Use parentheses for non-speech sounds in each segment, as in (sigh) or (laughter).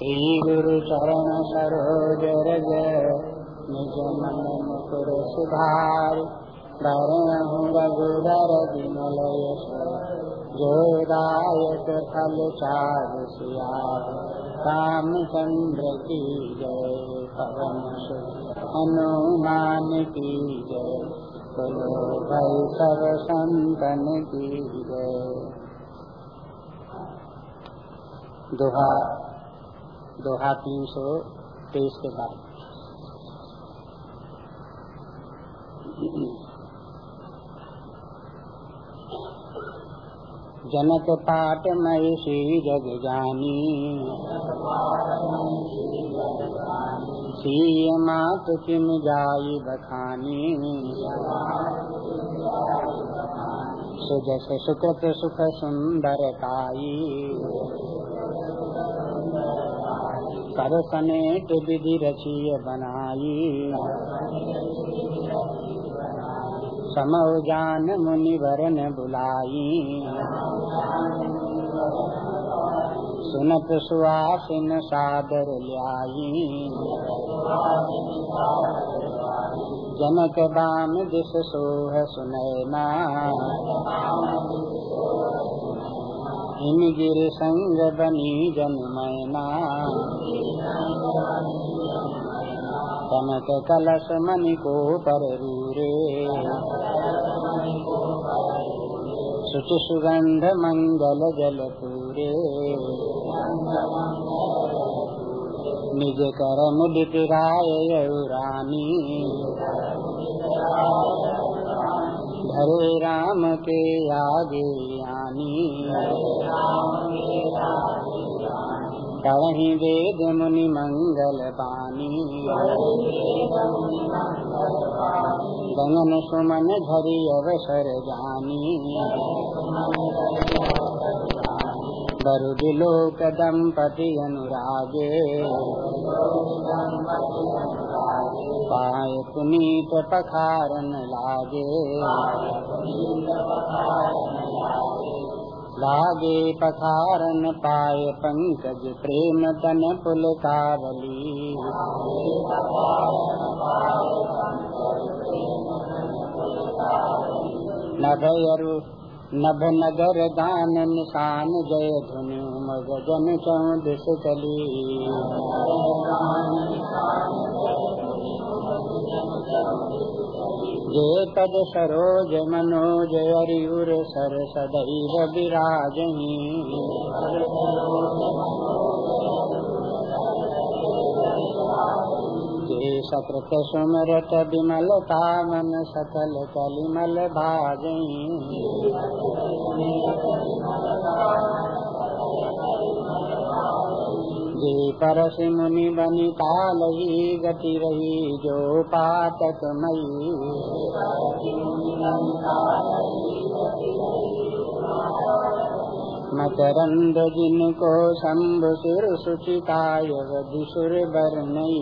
श्री गुरु चरण सरोज रज निज मन मुकुर सुधार रघुधर विमल जोदायक फल चार सियार रामचंद्र की जय पवन हनुमान की जय बोलो भाई सब संतन की जय दोहा दोहा तीन सौ तेईस के बाद। जनक पाठ श्री जग जानी सीय मात किम जाई बखानी। सुजस सुकृत सुख सुंदर काई। कर सनेट विधि रचिय बनाई। समो जान मुनि वरन बुलाई। सुनत सुआसिन सादर ल्याई। जनक बाम दिस सोह सुनैना हिम गिर संग बनी जन मैना कनक कलश मणि को पर रूरे सुच सुगंध मंगल जल पूरे निज कर मुदित राय रानी धरे राम के आगे आनी कहीं वेद मुनि मंगल पानी। गगन सुमन धरी अवसर जानी। दंपति अनुरागे पाय पुनीत पखारन लागे लागे पखारन पाय पंकज प्रेम तन पुल कावली नभयरु नभ नगर दान निशान जय धुनु मग जन चली जय पद सरोज मनोज अरियुर सर सदैव विराजही। जय सकृत सुमरत विमलता मन सकल कलिमल भाजही जे परस मुनि बनी काल ही गति रही जो पातक मई मकरंद जिनको शंभु सिर सुचिताय विशुर बरनई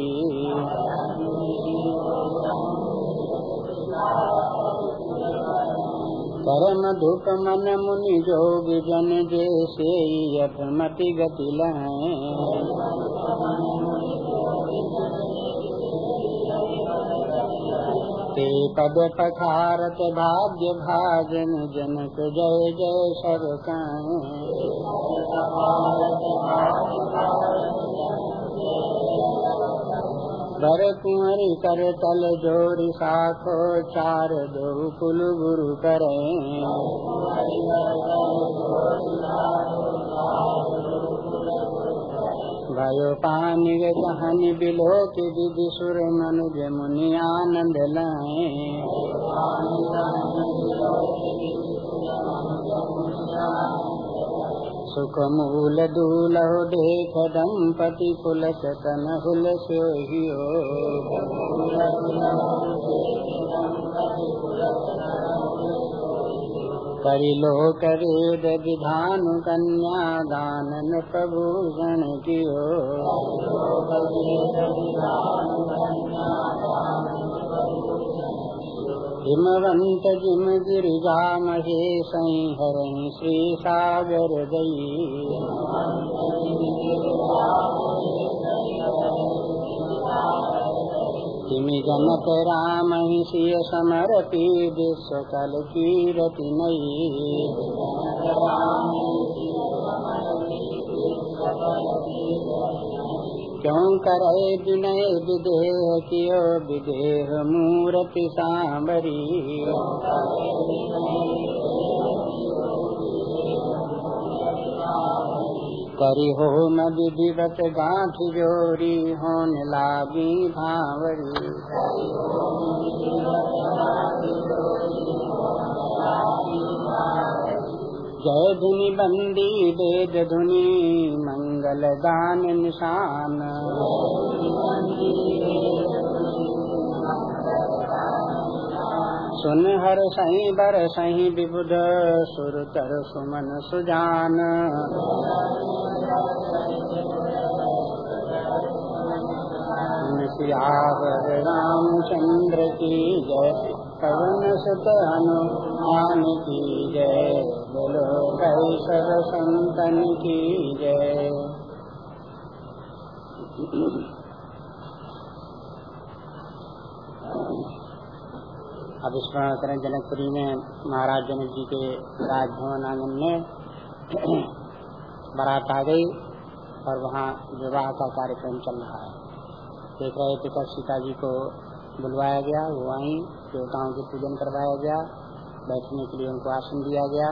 परम धुप मन मुनि जोग जन जैसे यथमति गति लहें ते पद पखारत भाग्य भाजन जनक जय जय सब बर कुंवरी कर तल जोड़ी साखो चार दो कुल गुरु करें। भयो पानी कहन बिलो के विधि सुर मनुज मुनि आनंद लाए सुख मूल दूलहो देख दंपति पुलक तन हुल सोहियो करिलो करेद विधानु कन्या दानन प्रभूषण कियो हिमवंत जिम गिरिजा महे संहर श्री सागर दयी तिमि जनक राम सिय समरपी विश्व कल कीरति नई क्यों करे विनय विदेह कियो विदेह मूर्ति सांबरी करी हो न विधिवत गांठ जोरी, होन लागी भावरी। जय धुनि बंदी, वेद धुनि, मंगल दान निशान। सुन हर सही बर सही विबुध, सुर तर सुमन सुजान। रामचंद्र की जय, पवन सुत हनुमान की जय। बोलो कैसर संतन की जय। अब स्मरण करें जनकपुरी में, महाराज जनक जी के राजभवन आँगन में। (clears throat) बारात आ गई और वहाँ विवाह का कार्यक्रम चल रहा है। देख रहे कल सीता जी को बुलवाया गया, वो आई, देवताओं के पूजन करवाया गया, बैठने के लिए उनको आसन दिया गया।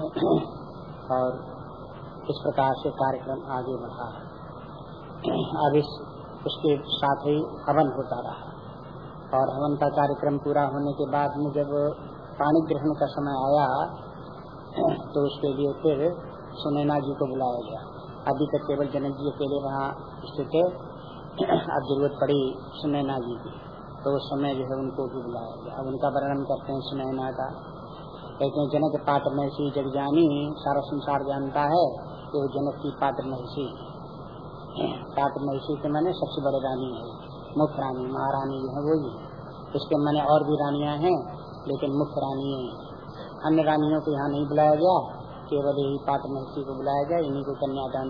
(clears throat) और इस प्रकार से कार्यक्रम आगे बढ़ा (clears throat) अब इस, उसके साथ ही हवन होता रहा और हवन का कार्यक्रम पूरा होने के बाद में जब पानी ग्रहण का समय आया तो उसके लिए फिर सुनैना जी को बुलाया गया। अभी तक केवल जनक जी अकेले वहाँ स्थित अब ज़रूरत पड़ी सुनैना जी की। तो उस समय जो है उनको भी बुलाया गया। अब उनका वर्णन करते हैं सुनैना का। कहते जनक पात्र महसी जग जानी सारा संसार जानता है वो जनक की पात्र महसी पात्र महसी के मैंने सबसे बड़े रानी है। मुख्य रानी महारानी जो है वो ही इसके मैंने और भी रानिया हैं, लेकिन मुख्य रानी अन्य रानियों को यहाँ नहीं बुलाया गया, केवल यही पात्र महसी को बुलाया गया। इन्हीं को कन्यादान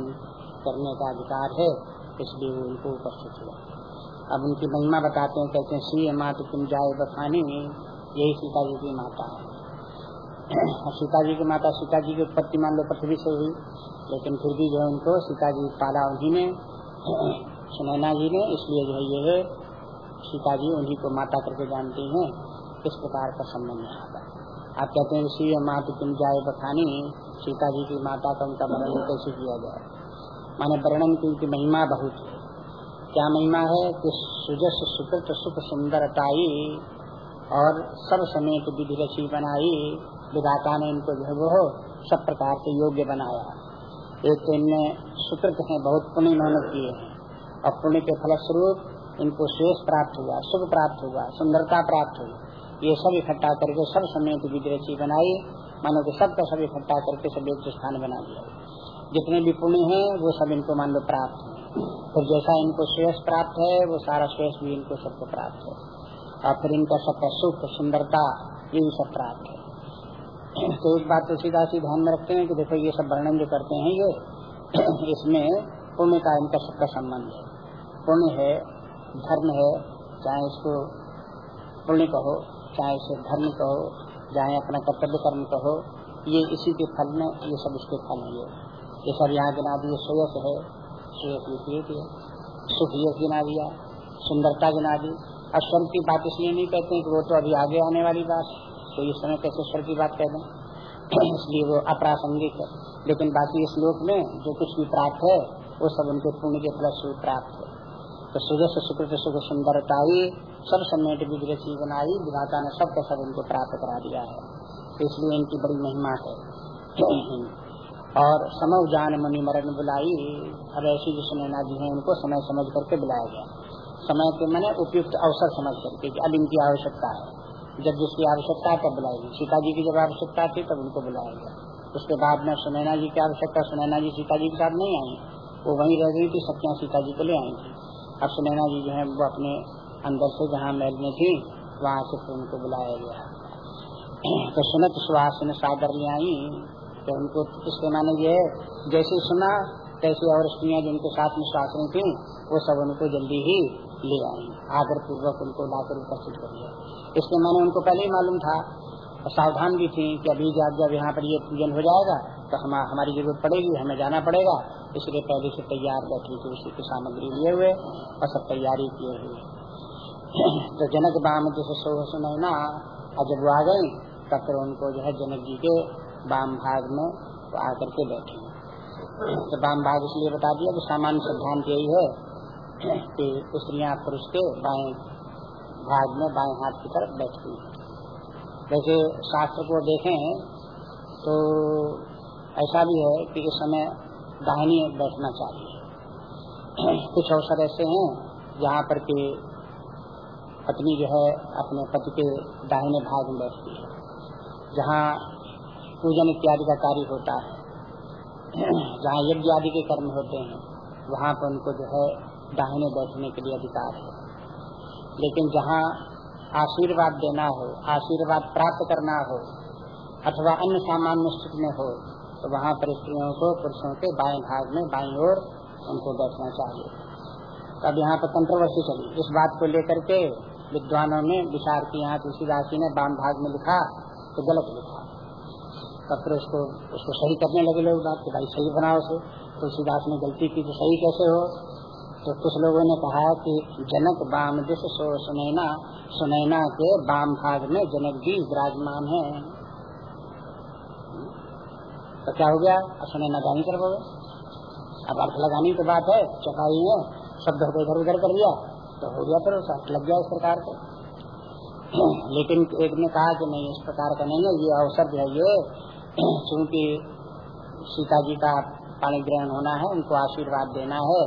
करने का अधिकार है, इसलिए वो उनको उपस्थित हुआ। अब उनकी महिमा बताते हैं, कहते हैं सी मात तुम जाए बखानी यही सीता जी की माता है। सीता जी की माता, सीता जी की उत्पत्ति मान लो पृथ्वी से हुई, लेकिन फिर भी जो उनको सीता जी पाला उन्हीं ने। सुनैना जी ने, इसलिए जो है ये सीता जी उन्हीं को माता करके जानती हैं इस प्रकार का संबंध यहाँ पर आप कहते हैं सी मात तुम जाए बखानी, सीता जी की माता का उनका वर्णन कैसे किया जाए? माने वर्णन की उनकी महिमा बहुत है। क्या महिमा है कि सुजस सुकृत सुख सुंदरताई और सब समय समेत विधि रची बनाई, विधाता ने इनको जो है वो सब प्रकार से योग्य बनाया। एक तो इनमें सुकृत है, बहुत पुण्य मेहनत किए हैं। और पुण्य के फलस्वरूप इनको शेष प्राप्त हुआ, शुभ प्राप्त हुआ, सुंदरता प्राप्त हुई। ये सब इकट्ठा करके सब समय की रची बनाई, मानो कि सबका सब इकट्ठा करके सब एक स्थान बना दिया। जितने भी पुण्य हैं, वो सब इनको मान लो प्राप्त है। फिर जैसा इनको श्रेष प्राप्त है, वो सारा श्रेष भी इनको सबको प्राप्त है। और फिर इनका सबका सुख, सुंदरता ये भी सब प्राप्त है। तो एक बात तो सीधा सी ध्यान में रखते हैं कि देखो ये सब वर्णन जो करते हैं, ये (clears throat) इसमें पुण्य का इनका सबका संबंध है। पुण्य है, धर्म है, चाहे इसको पुण्य कहो, चाहे इसे धर्म कहो, चाहे अपना कर्तव्य कर्म कहो, ये इसी के फल में, ये सब इसके फल है ये। सब यहाँ गिना दिए श्रेयस है विपरीत है, सुख ये गिना दिया सुंदरता गिना दी और स्वर्ग की बात इसलिए नहीं कहते कि वो तो अभी आगे आने वाली बात तो इस समय कैसे स्वर्ग की बात कह दें? (clears throat) इसलिए वो अप्रासंगिक है। लेकिन बाकी इस लोक में जो कुछ भी प्राप्त है, वो सब उनके पुण्य के फलस्वरूप प्राप्त है। तो सुजस सुकृत सुख सुंदरता ही सब समेट विग्रसी बनाई विधाता ने सबका सब इनको प्राप्त करा दिया है। इसलिए इनकी बड़ी महिमा है। और समय जान मुनि मरण बुलाई। अब ऐसी जो सुनैना जी है, उनको समय समझ करके बुलाया गया। समय के मैंने उपयुक्त अवसर समझ करके अब इनकी आवश्यकता है। जब जिसकी आवश्यकता है, तब बुलाएगी सीता जी की जब आवश्यकता थी, तब उनको बुलाया गया। उसके बाद में सुनैना जी की आवश्यकता, सुनैना जी सीता जी के साथ नहीं आई। वो वहीं रह गई थी सत्या सीता जी को ले आई थी। अब सुनैना जी जो है, वो अपने अंदर से जहाँ महल में थी, वहाँ से फिर उनको बुलाया गया। तो सुनत सुहास ने सादर ले आई तो उनको इसके माने ये जैसे सुना कैसी और स्त्रियाँ जिनके साथ में शास्त्री थी, वो सब उनको जल्दी ही ले आई। आदर पूर्वक उनको लाकर उपस्थित कर दिया इसके मैंने उनको पहले ही मालूम था सावधान भी थी कि अभी जब जब यहाँ पर ये पूजन हो जाएगा तो हम, हमारी ज़रूरत पड़ेगी, हमें जाना पड़ेगा। इसलिए पहले से तैयार बैठी थी, उसी की सामग्री लिए हुए और सब तैयारी किए हुए। तो जनक बाम जैसे सो सुनैना, और जब वो आ गई तब फिर उनको जो है, जनक जी के बाम भाग में तो आकर के बैठे। तो बाम भाग इसलिए बता दिया कि सामान्य सिद्धांत यही है कि स्त्रियाँ पुरुष के बाएँ भाग में बाएँ हाथ की तरफ़ बैठती हैं। वैसे शास्त्र को देखें तो ऐसा भी है कि इस समय दाहिनी बैठना चाहिए। कुछ अवसर ऐसे हैं जहाँ पर कि पत्नी जो है अपने पति के दाहिने भाग में बैठती है, जहाँ पूजन इत्यादि का कार्य होता है, जहाँ यज्ञ आदि के कर्म होते हैं, वहाँ पर उनको जो है दाहिने बैठने के लिए अधिकार है। लेकिन जहाँ आशीर्वाद देना हो, आशीर्वाद प्राप्त करना हो, अथवा अन्य सामान्य स्थिति में हो तो वहाँ पर स्त्रियों को पुरुषों के बाएँ भाग में बाई ओर उनको बैठना चाहिए। अब यहाँ पर कंट्रोवर्सी चली इस बात को लेकर के विद्वानों ने विचार की यहाँ तुलसीदास जी ने बाम भाग में लिखा तो गलत लिखा। तब फिर उसको उसको सही करने लगे लोग बात कि भाई सही बनाओ उसे। तुलसीदास ने गलती की तो सही कैसे हो? तो कुछ लोगों ने कहा कि जनक बाम दिश सो सुनैना सुनैना के बाम भाग में जनक जी विराजमान है। तो क्या हो गया? सुनैना गानी कर अब अर्थ लगाने की बात है, चकाई है, शब्द को इधर उधर कर दिया तो हो गया फिर अर्थ लग गया इस प्रकार से। (clears throat) लेकिन एक ने कहा कि नहीं, इस प्रकार का नहीं है, ये अवसर जो है, ये (clears throat) चूँकि सीता जी का पाणी ग्रहण होना है, उनको आशीर्वाद देना है,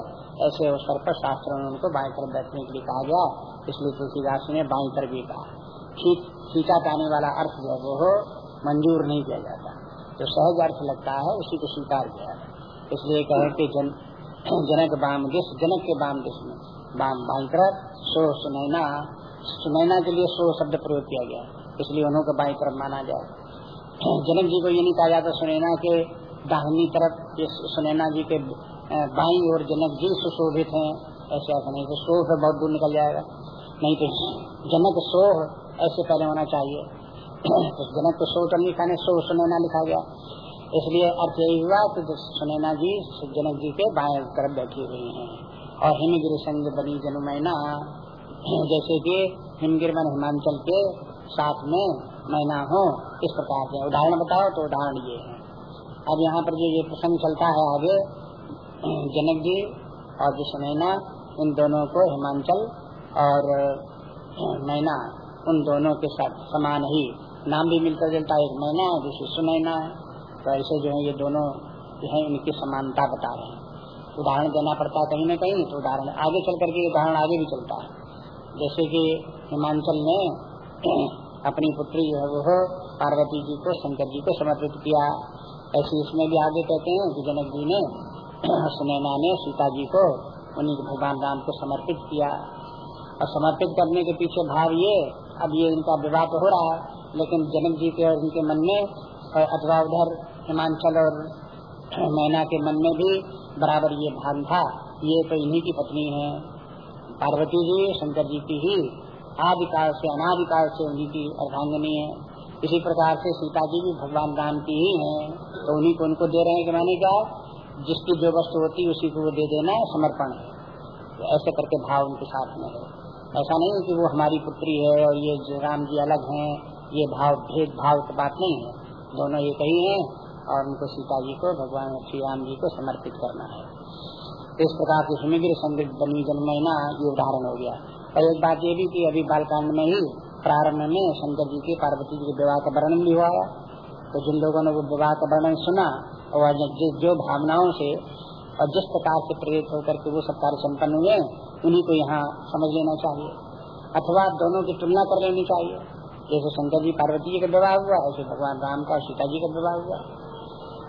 ऐसे अवसर पर शास्त्रों में उनको बाई तरफ़ बैठने के लिए कहा गया। इसलिए तुलसीदास ने बाई तरफ़ भी कहा। खींचा जाने वाला अर्थ जो है, वो मंजूर नहीं किया जाता। जो सहज अर्थ लगता है उसी को स्वीकार किया इसलिए कहे कि जन, जनक बाम दिश जनक के बाम दिश में। बाम बाई सो सुनैना सुनैना के लिए सो शब्द प्रयोग किया गया। इसलिए उन्हों को बाई तरफ़ माना जाए। जनक जी को ये नहीं कहा जाता सुनैना के दाहिनी तरफ़ सुनैना जी के बाई और जनक जी सुशोभित हैं। ऐसे ऐसा नहीं तो सोह बहुत दूर निकल जाएगा। नहीं तो जनक सोह ऐसे पहले होना चाहिए। जनक तो सोह तो नहीं लिखा सोह सुनैना लिखा गया। इसलिए अर्थ यही हुआ कि सुनैना जी जनक जी के बाएँ तरफ़ बैठी हुई हैं और हिमगिर संग बनी जनुमैना, जैसे कि हिमगिर मन हिमांचल के साथ में मैना हो, इस प्रकार के उदाहरण बताओ तो उदाहरण ये है। अब यहाँ पर जो ये प्रसंग चलता है आगे, जनक जी और जो सुनैना, इन दोनों को हिमांचल और मैना, उन दोनों के साथ समान ही नाम भी मिलकर जुलता एक महीना है, दूसरी सुनैना है। तो ऐसे जो है, ये दोनों जो है, इनकी समानता बता रहे हैं। उदाहरण देना पड़ता है कहीं ना कहीं तो उदाहरण आगे चल करके उदाहरण आगे भी चलता है। जैसे कि हिमांचल ने (clears throat) अपनी पुत्री जो है, वो पार्वती जी को, शंकर जी को समर्पित किया। ऐसे इसमें भी आगे कहते हैं कि जनक जी ने (clears throat) सुनैना ने सीता जी को उन्हीं भगवान राम को समर्पित किया। और समर्पित करने के पीछे भाव ये, अब ये इनका विवाह तो हो रहा है। लेकिन जनक जी के और उनके मन में अथवा उधर हिमांचल और मैना के मन में भी बराबर ये भान था। ये तो इन्हीं की पत्नी है। पार्वती जी शंकर जी की ही, आदिकाल से, अनादिकाल से उन्हीं की अर्धांगनी है। इसी प्रकार से सीता जी भी भगवान राम की ही है। तो उन्हीं को उनको दे रहे हैं कि मैंने क्या? जिसकी जो वस्तु होती है, उसी को वो दे देना समर्पण। तो ऐसे करके भाव उनके साथ में है। ऐसा नहीं कि वो हमारी पुत्री है और ये राम जी अलग हैं। ये भाव भेद भाव की बात नहीं है। दोनों एक ही है और उनको सीता जी को, भगवान श्री राम जी को समर्पित करना है। इस प्रकार से हिमगिर संदिग्ध बनी जन्मना ये उदाहरण हो गया। और एक बात ये भी की अभी बालकांड में ही प्रारंभ में शंकर जी के पार्वती जी के विवाह का वर्णन भी हुआ है। तो जिन लोगों ने वो विवाह का वर्णन सुना, और जो भावनाओं से और जिस प्रकार से प्रेरित होकर के वो सब कार्य सम्पन्न हुए, उन्हीं को यहाँ समझ लेना चाहिए। अथवा दोनों की तुलना कर लेनी चाहिए। जैसे शंकर जी पार्वती जी का विवाह हुआ, ऐसे भगवान राम का सीता जी का विवाह हुआ।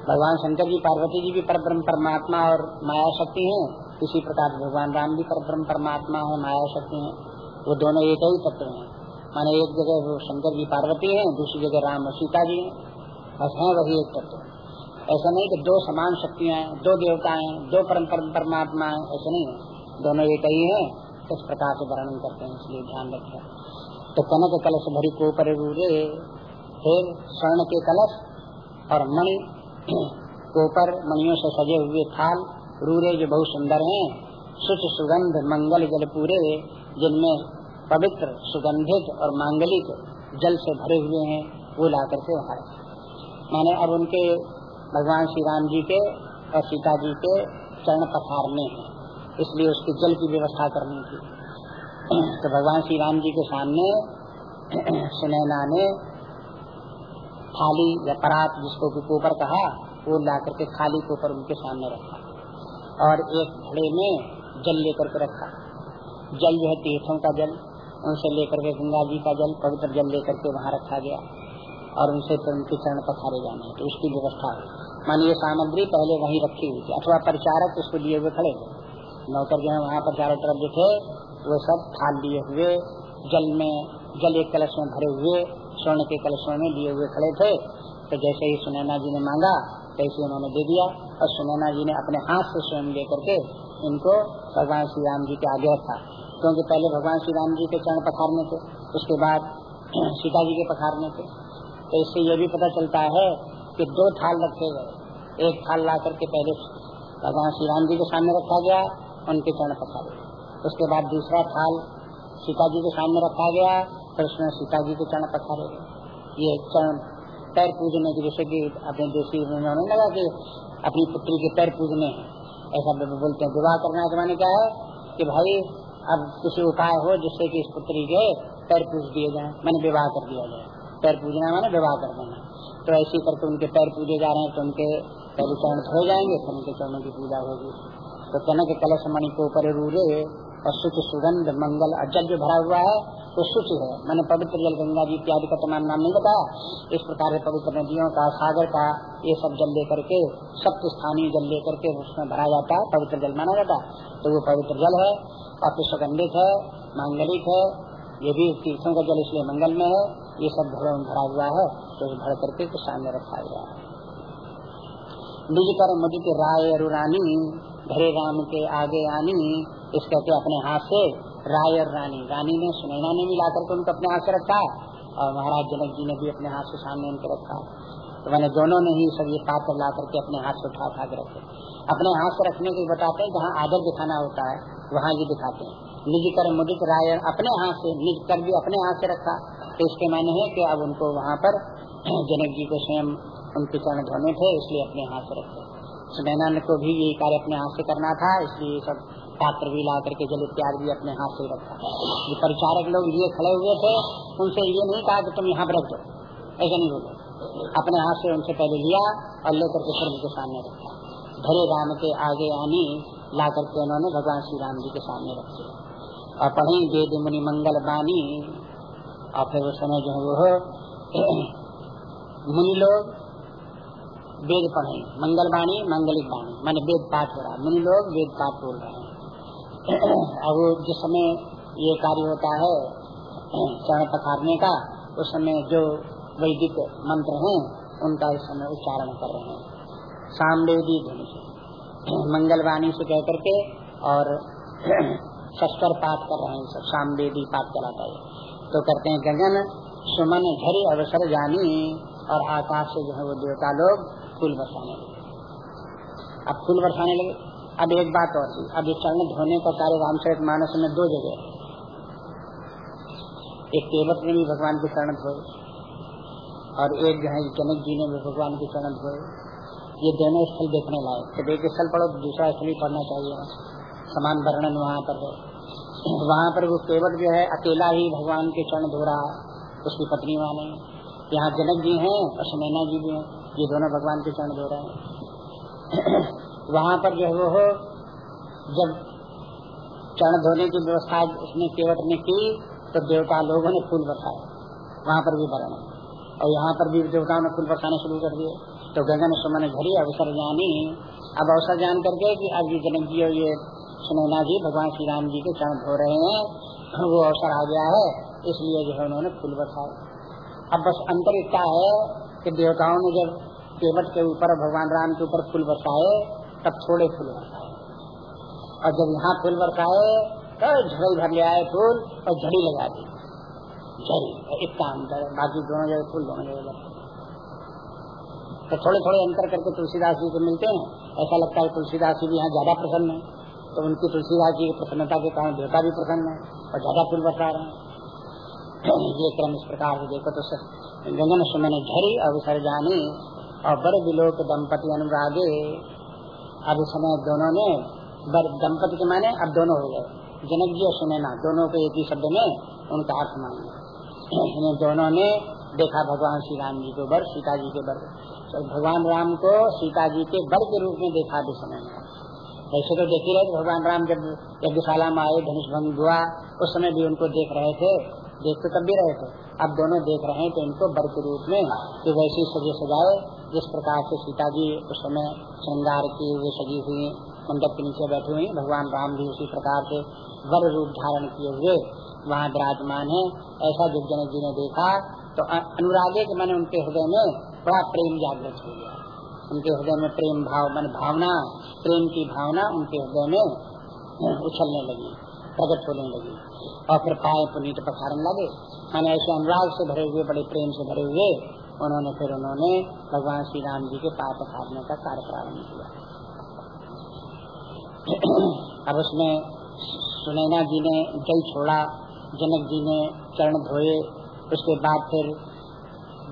भगवान शंकर जी पार्वती जी भी पर ब्रह्म परमात्मा और माया शक्ति है, इसी प्रकार भगवान राम भी पर ब्रह्म परमात्मा है माया शक्ति है। वो दोनों एक ही तत्व है। माने एक जगह शंकर जी पार्वती है, दूसरी जगह राम और सीता जी है। बस है वही एक तत्व। ऐसा नहीं कि दो समान शक्तियाँ हैं, दो देवता हैं, दो परम परमात्मा है, ऐसा नहीं है। दोनों एक ही है, इस प्रकार से वर्णन करते हैं, इसलिए ध्यान रखें तो कनक कलश भरी को पर फिर स्वर्ण के कलश और मणि कोपर मणियों से सजे हुए थाल, रूरे जो बहुत सुंदर हैं सुच सुगंध मंगल जल पूरे, जिनमें पवित्र, सुगंधित और मांगलिक जल से भरे हुए हैं, वो ला करके वहाँ मैंने अब उनके भगवान श्री राम जी के और सीता जी के चरण पथारने हैं, इसलिए उसकी जल की व्यवस्था करनी थी। तो भगवान श्री राम जी के सामने (clears throat) सुनैना ने थाली या परात जिसको ऊपर कहा, वो ला करके खाली के ऊपर उनके सामने रखा और एक घड़े में जल लेकर के रखा। जल जो है तीर्थों का जल, उनसे लेकर के गंगा जी का जल, पवित्र जल लेकर के वहाँ रखा गया और उनसे उनके चरण पथारे जाने तो उसकी व्यवस्था मानिए सामग्री पहले वहीं रखी हुई थी, अथवा परिचारक उसको लिए हुए खड़े नौकर जो है वहाँ पर चारों तरफ़ जो थे वो सब थाल लिए हुए, जल में, जल एक कलश में भरे हुए, स्वर्ण के कलशों में लिए हुए खड़े थे। तो जैसे ही सुनैना जी ने मांगा, तैसे उन्होंने दे दिया और सुनैना जी ने अपने हाथ से स्वयं लेकर के इनको भगवान श्री राम जी के आगे रखा। क्योंकि पहले भगवान श्री राम जी के चरण पखारने थे, उसके बाद (clears throat) सीता जी के पखारने थे। तो इससे ये भी पता चलता है कि दो थाल रखे गए। एक थाल ला करके पहले भगवान श्री राम जी के सामने रखा गया, उनके चरण पखारे। उसके बाद दूसरा थाल सीता जी के सामने रखा गया, फिर उसमें सीता जी के चरण पखारे ये चरण, पैर पूजने की जैसे कि अपने देशी उन्होंने लगा कि अपनी पुत्री के पैर पूजने, ऐसा बोलते हैं। विवाह करना के माने क्या है कि भाई, अब किसी उपाय हो जिससे कि इस पुत्री के पैर पूज दिए जाए। मैंने विवाह कर दिया जाए। पैर पूजना माने विवाह कर देना। तो ऐसे करके उनके पैर पूजे जा रहे हैं तो उनके पहले चरण हो जाएँगे, फिर उनके चरणों की पूजा होगी। तो कहना के कलश मणि को ऊपर रूरे और सुच सुगंध, मंगल अजल जो भरा हुआ है तो शुच है। मैंने पवित्र जल, गंगा जी इत्यादि का तमाम नाम नहीं बताया। इस प्रकार से पवित्र नदियों का, सागर का, ये सब जल लेकर के सप्त स्थानीय जल लेकर के उसमें भरा जाता है, पवित्र जल माना जाता तो वो पवित्र जल है फिर सुगंधित है, मांगलिक है, ये भी तीर्थों का जल इसलिए मंगल में है, ये सब भरा हुआ है तो भर करके सामने रखा गया है। मुदित राय रुरानी घरे राम के आगे आनी इस कहते अपने हाथ से राय और रानी? रानी ने सुनैना ने भी लाकर के उनको अपने हाथ से रखा और महाराज जनक जी ने भी अपने हाथ से सामने उनको रखा। तो मैंने दोनों ने ही सब ये पात्र ला करके अपने हाथ से उठा उठा के रखे। अपने हाथ से रखने के बताते हैं, जहाँ आदर दिखाना होता है, वहाँ ये दिखाते हैं। निज कर मुदित राय, अपने हाथ से, निज कर भी अपने हाथ से रखा। तो इसके माने है कि अब उनको वहाँ पर (clears throat) जनक जी को स्वयं उनके चरण धोने थे, इसलिए अपने हाथ से रखे। सुनैना को भी यही कार्य अपने हाथ से करना था, इसलिए सब पात्र भी ला करके जल इत्यादि भी अपने हाथ से रखा। जो परिचारक लोग ये खड़े हुए थे, उनसे ये नहीं कहा कि तुम यहाँ रख दो ऐसा नहीं बोले अपने हाथ से उनसे पहले लिया और लेकर के फिर के सामने रखा। भरे राम के आगे आनी ला करके उन्होंने भगवान श्री राम जी के सामने रखे। और पढ़ी वेद मुनि मंगल बानी और फिर उस समय जो है वो मुनि लोग वेद पढ़े। मंगल बाणी मंगलिक बाणी मैंने वेद पाठ हो रहा मुनि लोग वेद पाठ बोल रहे हैं। (coughs) अब जिस समय ये कार्य होता है, चरण पखारने का, उस समय जो वैदिक मंत्र हैं, उनका इस समय उच्चारण कर रहे हैं। सामवेदी ध्वनि से, (coughs) मंगलवाणी से कह करके और (coughs) शस्त्र पाठ कर रहे हैं सब, सामवेदी पाठ चलाता है। तो करते हैं गगन, सुमन झरी अवसर जानी, और आकाश से जो है वो देवता लोग फूल बरसाने लगे। अब फूल बरसाने लगे। अब एक बात और थी अब चरण धोने का कार्य रामचरित मानस में दो जगह एक केवट ने भी भगवान के चरण धोए, और एक जो है जनक जी ने भी भगवान के चरण धोए। ये दोनों स्थल देखने लायक। तो एक स्थल पढ़ो दूसरा स्थल ही पढ़ना चाहिए। समान वर्णन वहाँ पर है। वहाँ पर वो केवट जो है, अकेला ही भगवान के चरण धो रहा है। उसकी पत्नी वहाँ नहीं यहाँ जनक जी हैं और सुनैना जी भी हैं। ये दोनों भगवान के चरण धो रहे हैं। वहाँ पर जो वो जब चरण धोने की व्यवस्था उसने केवट ने की तो देवता लोगों ने फूल बरसाया वहाँ पर भी भरण और यहाँ पर भी देवताओं ने फूल बरसाने शुरू कर दिए। तो गगन सुमन घड़ी अवसर जानी अब अवसर जान करके कि अब ये जनक जी और ये सुनैना जी भगवान श्री राम जी के चरण धो रहे हैं, वो अवसर आ गया है, इसलिए जो है उन्होंने फूल बरसाए। अब बस अंतर इतना है कि देवताओं ने जब केवट के ऊपर, भगवान राम के ऊपर फूल बरसाए तब थोड़े फूल और जब यहाँ फूल बरसाए तो झड़ी भर ले आए फूल और झड़ी लगा दी। झड़ी इतना अंतर बाकी दोनों जगह फूल, दोनों जगह तो थोड़े थोड़े अंतर करके तुलसीदास जी को मिलते हैं। ऐसा लगता है तुलसीदास जी भी यहाँ ज़्यादा प्रसन्न है। तो उनकी तुलसीदास जी की प्रसन्नता के कारण देवता भी प्रसन्न है और ज़्यादा फूल बरसा रहे हैं। (clears throat) ये क्रम इस प्रकार से देखो तो गंगन सुमन झरी अवसर जानी और बड़े विलोक दंपति अनुरागे अब इस समय दोनों ने दंपति के माने अब दोनों हो गए। जनक जी और सुनैना, दोनों को एक ही शब्द में उनका अर्थ मान लिया दोनों ने देखा भगवान श्री राम जी को बर, सीता जी के बर। तो भगवान राम को सीता जी के बर के रूप में देखा भी समय ऐसे तो देखी रहे भगवान राम जब यज्ञशाला में आए, धनुष भंग हुआ, उस समय भी उनको देख रहे थे देख तो तब भी रहे थे। अब दोनों देख रहे हैं तो इनको बर के रूप में कि वैसी सजे सजाए, जिस प्रकार से सीता जी उस समय श्रृंगार की हुए सजी हुई, मंडप के नीचे बैठी हुई, भगवान राम भी उसी प्रकार से वर रूप धारण किए हुए वहाँ विराजमान है। ऐसा जब जनक जी ने देखा तो अनुरागे के मैंने उनके हृदय में बड़ा प्रेम जागृत हो गया। उनके हृदय में प्रेम भाव, मन भावना, प्रेम की भावना उनके हृदय में उछलने लगी। प्रकट होने लगी। और फिर पाए पुनीत पखारने लगे। मैंने ऐसे अनुराग से भरे हुए, बड़े प्रेम से भरे हुए, उन्होंने फिर उन्होंने भगवान श्री राम जी के पाए पखारने का कार्य प्रारंभ किया। अब उसमें सुनैना जी ने जल छोड़ा, जनक जी ने चरण धोए, उसके बाद फिर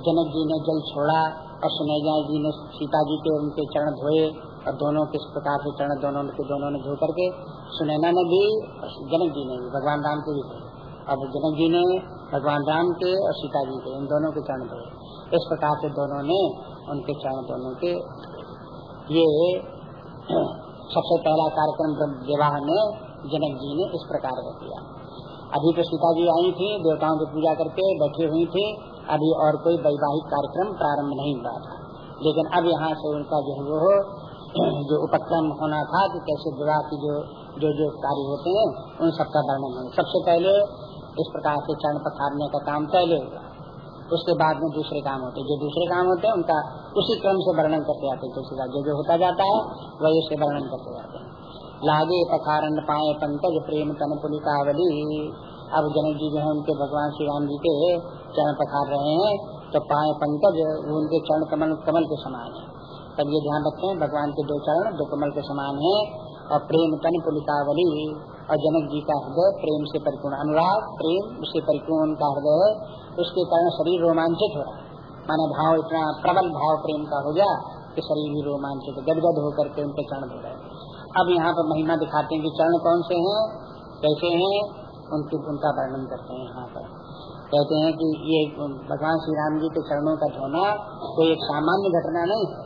जनक जी ने जल छोड़ा और सुनैया जी ने सीता जी के उनके चरण धोए और दोनों किस प्रकार से चरण, दोनों के दोनों ने धो करके सुनैना ने भी जनक जी ने भी भगवान राम के भी अब जनक जी ने भगवान राम के और सीता जी के, इन दोनों के चरण धोए इस प्रकार से दोनों ने उनके चरण दोनों के ये, सबसे पहला कार्यक्रम विवाह में जनक जी ने इस प्रकार का किया। अभी तो सीता जी आई थी, देवताओं की पूजा करके बैठी हुई थी। अभी और कोई वैवाहिक कार्यक्रम प्रारंभ नहीं हुआ था। लेकिन अब यहाँ से उनका जो है वो, जो उपक्रम होना था कि कैसे विवाह की जो जो जो कार्य होते हैं, उन सबका वर्णन हो। सबसे पहले इस प्रकार से चरण पथारने का काम पहले होगा उसके बाद में दूसरे काम होते जो दूसरे काम होते हैं, उनका उसी क्रम से वर्णन करते जाते हैं। तुलसीदास, जो जो होता जाता है, वही उसे वर्णन करते जाते हैं। लागे पखारण पाए पंकज प्रेम तन पुलिकावली अब जनक जी जो है, उनके भगवान श्री राम जी के चरण पखार रहे हैं तो पाए पंकज, वो उनके चरण कमल कमल के समान है। तब ये ध्यान रखते रखें भगवान के दो चरण, दो कमल के समान है। और प्रेम तन पुलिकावली और जनक जी का हृदय प्रेम से परिपूर्ण, अनुराग प्रेम उससे परिपूर्ण उनका हृदय उसके कारण शरीर रोमांचित हो रहा माने भाव इतना प्रबल भाव प्रेम का हो गया कि शरीर भी रोमांचित, गदगद होकर के उनके चरण हो रहे अब यहाँ पर महिमा दिखाते हैं कि चरण कौन से हैं, कैसे हैं, उनकी उनका वर्णन करते हैं यहाँ पर। कहते हैं कि ये भगवान श्री राम जी के चरणों का धोना कोई एक सामान्य घटना नहीं है।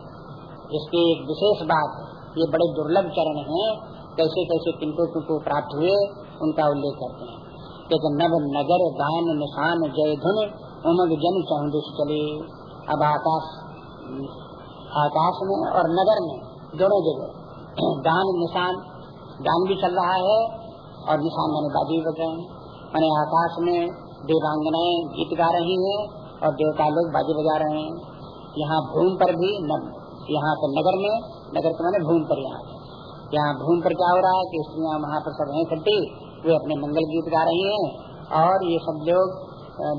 इसकी एक विशेष बात है। ये बड़े दुर्लभ चरण हैं, कैसे कैसे किनको किनको प्राप्त हुए, उनका उल्लेख करते हैं। कहते नव नगर दान निशान जय धुन, उमग जन चौदिश चले। अब आकाश आकाश में और नगर में, दोनों जगह, दान निशान, दान भी चल रहा है, और निशान मैंने बाजी बज रहे हैं। मैंने आकाश में देवांगनाएँ गीत गा रही हैं, और देवता लोग बाजी बजा रहे हैं। यहाँ भूम पर भी यहाँ पर नगर में, नगर के मैंने भूम पर यहाँ। यहाँ भूम पर क्या हो रहा है कि स्त्रियाँ वहाँ पर सब हैं इकट्ठी वे अपने मंगल गीत गा रही हैं और ये सब लोग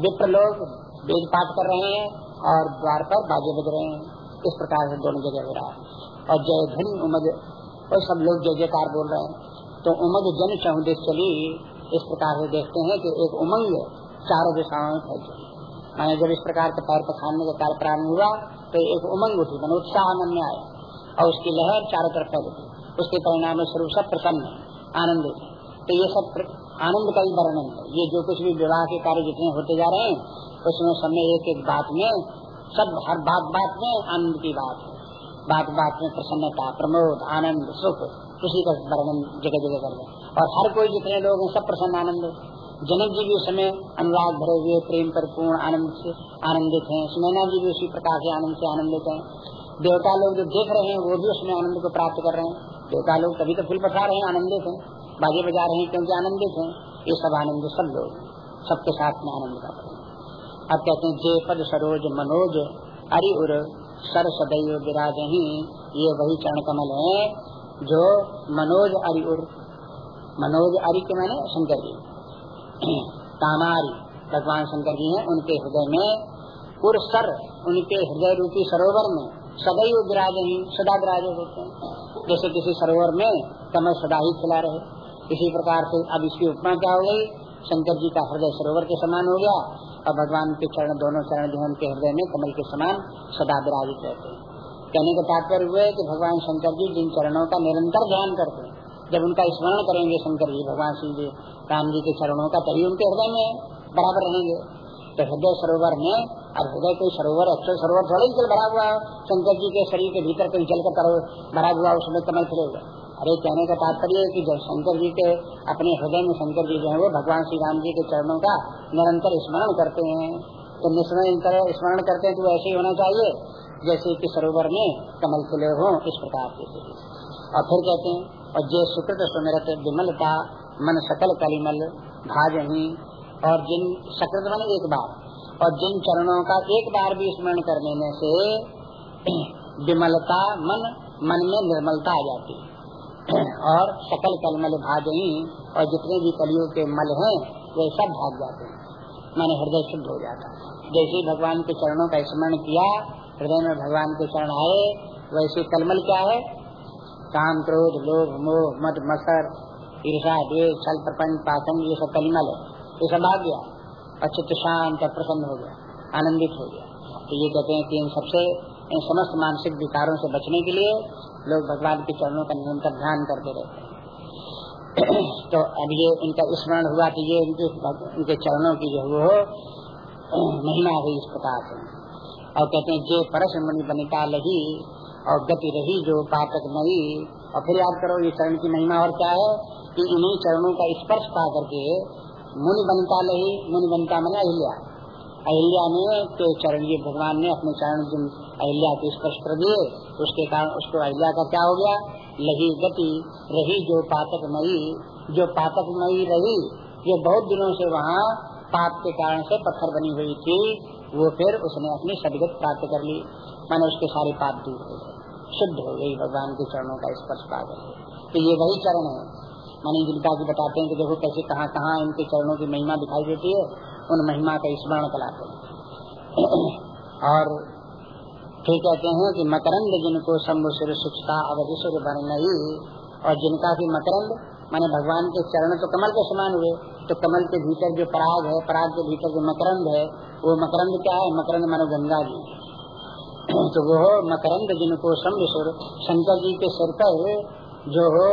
विप्र लोग वेद पाठ कर रहे हैं और द्वार पर बाजे बज रहे हैं। इस प्रकार से दोनों जगह हो रहा है। और जय धन उमद और सब लोग जय जयकार बोल रहे हैं। तो उमंग जन चौदेश चली, इस प्रकार से देखते हैं कि एक उमंग चारों दिशाओं में फैल। चली मैंने जब इस प्रकार के पैर पखानने का कार्य प्रारंभ हुआ तो एक उमंग उठी मैंने उत्साह मन में आया और उसकी लहर चारों तरफ़ फैल गई उसके परिणाम स्वरूप सब प्रसन्न आनंदित तो ये सब आनंद का ही वर्णन है। ये जो कुछ भी विवाह के कार्य जितने होते जा रहे हैं, उसमें समय एक एक बात में, सब हर बात बात में आनंद की बात है। बात बात में प्रसन्नता, प्रमोद, आनंद, सुख, उसी का वर्णन जगह जगह कर रहे और हर कोई जितने लोग हैं, सब प्रसन्न आनंद जनक जी भी उस समय अनुराग भरे हुए, प्रेम परिपूर्ण आनंद से आनंदित हैं। सुनैना जी भी उसी प्रकार से आनंद से आनंदित हैं। देवता लोग जो देख रहे हैं, वो भी उसमें आनंद को प्राप्त कर रहे हैं। देवता लोग कभी तो फूल पठा रहे हैं, आनंदित हैं, बाजे बजा रहे हैं, क्योंकि आनंदित हैं। ये सब आनंद सब लोग, सबके साथ में आनंद का अब कहते हैं, जे पद सरोज मनोज, अरि उर सर सदैव विराज ही ये वही चरण कमल है, जो मनोज अरिउर मनोज अरि के मैंने शंकर जी। (coughs) कामारी भगवान शंकर जी हैं, उनके हृदय में सर उनके हृदय रूपी सरोवर में सदैव विराज ही सदा विराज होते हैं। जैसे किसी सरोवर में कमल सदा ही खिला रहे। इसी प्रकार से अब इसकी उपमा क्या हो गई? शंकर जी का हृदय सरोवर के समान हो गया। और भगवान के चरण, दोनों चरण जो उनके हृदय में कमल के समान सदा विराजित रहते हैं। कहने का तात्पर्य हुए कि भगवान शंकर जी जिन चरणों का निरंतर ध्यान करते जब उनका स्मरण करेंगे शंकर जी, भगवान सिंह जी, राम जी के चरणों का, तभी उनके हृदय में बराबर रहेंगे। तो हृदय सरोवर में अब हृदय कोई सरोवर अक्षर सरोवर थोड़ा ही जल भरा हुआ शंकर जी के शरीर के भीतर कोई जल का भरा हुआ उसमें कमल खिले हुए। अरे, कहने का तात्पर्य है कि जब शंकर जी के अपने हृदय में शंकर जी जो है, वो भगवान श्री राम जी के चरणों का निरंतर स्मरण करते हैं। तो निरंतर स्मरण करते हैं तो ऐसे ही होना चाहिए, जैसे कि सरोवर में कमल खुले हो, इस प्रकार के। और फिर कहते हैं और जे सुकृत सुमिरत विमलता मन सकल कलिमल भाजही और जिन सकृत मन एक बार। और जिन चरणों का एक बार भी स्मरण करने में से विमलता मन मन में निर्मलता आ जाती। है और सकल कलमल भाजही और जितने भी कलियों के मल हैं, वे सब भाग जाते हैं। मैंने हृदय शुद्ध हो जाता। जैसे भगवान के चरणों का स्मरण किया, हृदय में भगवान के चरण आए, वैसे कलमल क्या है? काम क्रोध, लोभ, मोह, मद, मसर ईर्षा द्वेष, छल, प्रपंच पाचन ये सब कलिमल है। ये सब भाग गया। और शांत, प्रसन्न हो गया, आनंदित हो गया। तो ये कहते हैं कि इन सबसे, इन समस्त मानसिक विकारों से बचने के लिए लोग भगवान के चरणों का निरंतर ध्यान करते रहते हैं। (clears throat) तो अब ये इनका स्मरण हुआ कि ये इनके इनके चरणों की जो वो (clears throat) महिमा हुई इस प्रकार से। और कहते हैं, जे परस मुनि बनिता लही और गति रही जो पातक नहीं और फिर याद करो, ये चरण की महिमा और क्या है? कि इन्हीं चरणों का स्पर्श पा करके मुनि बनता लही मुनि बनता मैंने अहिल्या। अहिल्या ने के चरण ये भगवान ने अपने चरण जिन अहिल्या को स्पर्श कर दिए। उसके कारण, उसको अहिल्या का क्या हो गया? लही गति रही जो पातक मई। जो पातक मई रही जो बहुत दिनों से वहाँ पाप के कारण से पत्थर बनी हुई थी। वो फिर उसने अपनी सदगत प्राप्त कर ली। मैंने उसके सारे पाप दूर हो गए। शुद्ध हो गई भगवान के चरणों का स्पर्श पा गए तो ये वही चरण है। मैंने जिनका भी बताते हैं कि देखो कैसे कहाँ कहाँ इनके चरणों की महिमा दिखाई देती है, उन महिमा का स्मरण कराते हैं। (clears throat) और फिर कहते हैं कि मकरंद जिनको शंभु सिर शिक्षा अवधिशुर नहीं, और जिनका भी मकरंद, माने भगवान के चरण तो कमल के समान हुए तो कमल के भीतर जो पराग है, पराग के भीतर जो मकरंद है, वो मकरंद क्या है? मकरंद मानो गंगा जी। तो वो मकरंद जिनको शंभुसुर शंकर जी के सिर पर जो हो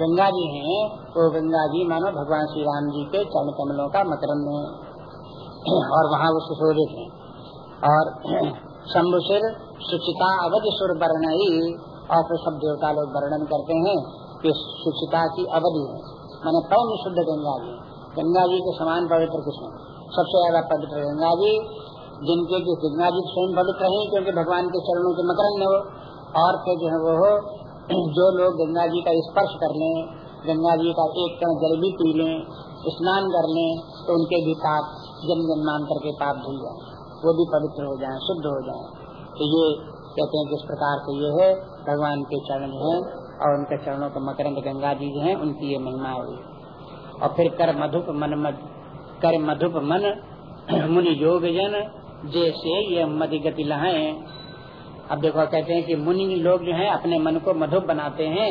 गंगा जी है, वो गंगा जी मानो भगवान श्री राम जी के चरण कमलों का मकरंद है। और वहाँ वो सुशोभित है। और शंभु सिर, सुचिता अवध सुर वर्ण और फिर सब देवता लोग वर्णन करते हैं कि सुचिता की अवधि है। मैंने परम शुद्ध गंगा जी गंगा जी के समान पवित्र कृष्ण सबसे ज़्यादा पवित्र गंगा जी जिनके जो गंगा जी स्वयं पवित्र है क्योंकि भगवान के चरणों के मकरंद हो और फिर जो है वो (clears throat) जो लोग गंगा जी का स्पर्श कर लें गंगा जी का एक कण जल भी पी लें, स्नान कर लें तो उनके भी पाप, जन्म जन्मांतर के पाप धुल जाए। वो भी पवित्र हो जाए, शुद्ध हो जाए। तो ये कहते हैं किस प्रकार से ये है, भगवान के चरण है, और उनके चरणों का मकरंद गंगा जी जो है, उनकी ये महिमा हुई। और फिर कर मधुप मन मध कर मधुप मन (clears throat) मुनि योग जन जैसे ये मधि गति लहाए अब देखो, कहते हैं कि मुनि लोग जो है, अपने मन को मधुप बनाते हैं,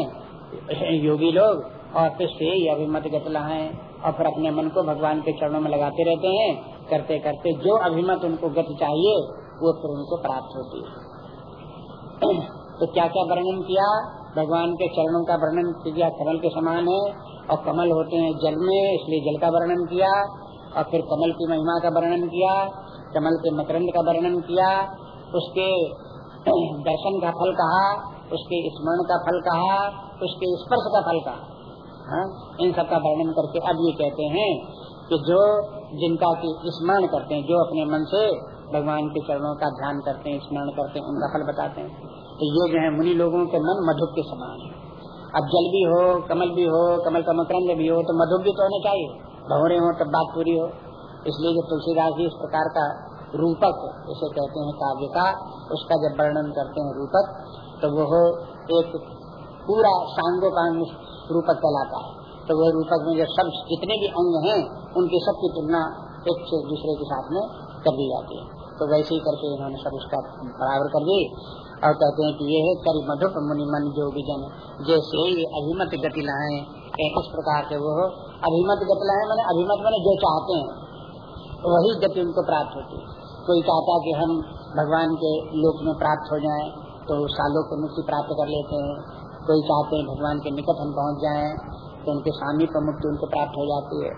योगी लोग, और फिर से ये अभिमत गति लहाए और फिर अपने मन को भगवान के चरणों में लगाते रहते हैं। करते करते जो अभिमत उनको गति चाहिए, वो फिर उनको प्राप्त होती है। तो क्या क्या वर्णन किया? भगवान के चरणों का वर्णन किया, कमल के समान है। और कमल होते हैं जल में, इसलिए जल का वर्णन किया। और फिर कमल की महिमा का वर्णन किया। कमल के मकरंद का वर्णन किया, उसके (clears throat) दर्शन का फल कहा, उसके स्मरण का फल कहा, उसके स्पर्श का फल कहा। हाँ? इन सब का वर्णन करके अब ये कहते हैं कि जो जिनका की स्मरण करते हैं, जो अपने मन से भगवान के चरणों का ध्यान करते हैं, स्मरण करते हैं, उनका फल बताते हैं तो ये जो है मुनि लोगों के मन मधु के समान है। अब जल भी हो, कमल भी हो, कमल का मकरंद भी हो तो मधु भी तो होने चाहिए। भवरे हो, तब बात पूरी हो। इसलिए जो तुलसीदास जी इस प्रकार का रूपक इसे कहते हैं काव्य का उसका जब वर्णन करते हैं रूपक तो वो एक पूरा सांगोपांग रूपक कहलाता है। तो वो रूपक में जो सब, जितने भी अंग हैं, उनकी सबकी तुलना एक से दूसरे के साथ में कर दी जाती है। तो वैसे ही करके इन्होंने सब उसका बराबर कर दी। और कहते हैं कि ये है करी मधुप मुनि मन जो भी जन, जैसे अभिमत गति लाए इस प्रकार से वो अभिमत गति लाए, मैंने अभिमत मैंने जो चाहते हैं वही गति उनको प्राप्त होती है। कोई चाहता कि हम भगवान के लोक में प्राप्त हो जाएँ तो सालों को मुक्ति प्राप्त कर लेते हैं। कोई चाहते हैं भगवान के निकट हम पहुँच जाएँ तो उनके स्वामी पर मुक्ति उनको प्राप्त हो जाती है।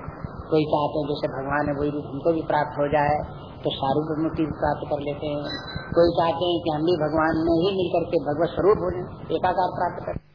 कोई चाहते हैं जैसे भगवान है, वही रूप उनको भी प्राप्त हो जाए तो सारू पर मुक्ति प्राप्त कर लेते हैं। कोई चाहते हैं कि हम भी भगवान में ही मिलकर के भगवत स्वरूप हो जाए, एकाकार प्राप्त करें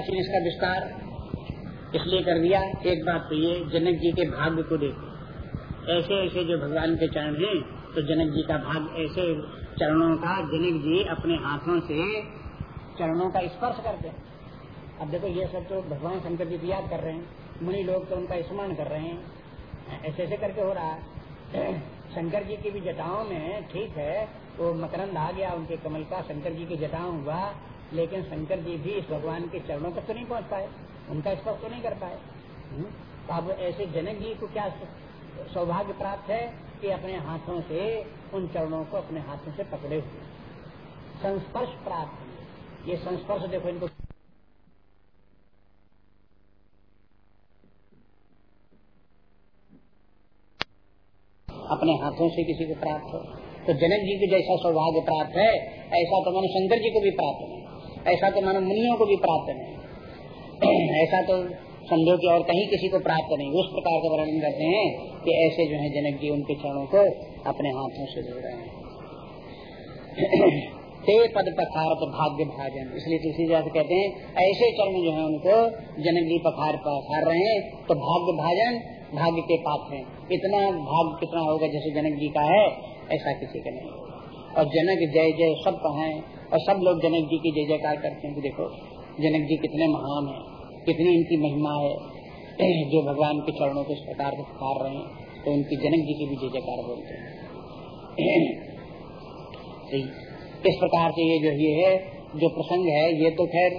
फिर इसका विस्तार इसलिए कर दिया। एक बात तो ये, जनक जी के भाग्य को देखो। ऐसे ऐसे जो भगवान के चरण हैं तो जनक जी का भाग्य ऐसे चरणों का, जनक जी अपने हाथों से चरणों का स्पर्श करते हैं। अब देखो, ये सब तो भगवान शंकर जी याद कर रहे हैं। मुनि लोग तो उनका स्मरण कर रहे हैं। ऐसे ऐसे करके हो रहा है। (clears throat) शंकर जी की भी जटाओं में ठीक है, वो मकरंद आ गया, उनके कमल का शंकर जी की जटाओं हुआ। लेकिन शंकर जी भी इस भगवान के चरणों तक तो नहीं पहुँच पाए, उनका स्पर्श तो नहीं कर पाए। हम्म? तो अब ऐसे जनक जी को क्या सौभाग्य प्राप्त है कि अपने हाथों से, उन चरणों को अपने हाथों से पकड़े हुए संस्पर्श प्राप्त हुए ये संस्पर्श देखो इनको। अपने हाथों से किसी को प्राप्त हो। तो जनक जी को जैसा सौभाग्य प्राप्त है, ऐसा तो मैंने शंकर जी को भी प्राप्त नहीं ऐसा तो मानो मुनियों को भी प्राप्त नहीं। ऐसा तो समझो कि और कहीं किसी को प्राप्त नहीं। उस प्रकार का वर्णन करते हैं कि ऐसे जो है जनक जी, उनके चरणों को अपने हाथों से धो रहे हैं। (clears throat) ते पद पखार भाग्य भाजन। इसलिए तुलसीदास कहते हैं, ऐसे चरण जो है उनको जनक जी पखार पखार रहे हैं तो भाग्य भाजन, भाग्य के पात्र हैं। इतना भाग्य कितना होगा जैसे जनक जी का है, ऐसा किसी का नहीं। और जनक जय जय सब कहा और सब लोग जनक जी की जय जयकार करते हैं। कि देखो, जनक जी कितने महान है, कितनी इनकी महिमा है। (clears throat) जो भगवान के चरणों को इस प्रकार से पुकार रहे हैं तो उनकी जनक जी की भी जय जयकार बोलते हैं। (clears throat) इस प्रकार से ये जो ये है, जो प्रसंग है, ये तो खैर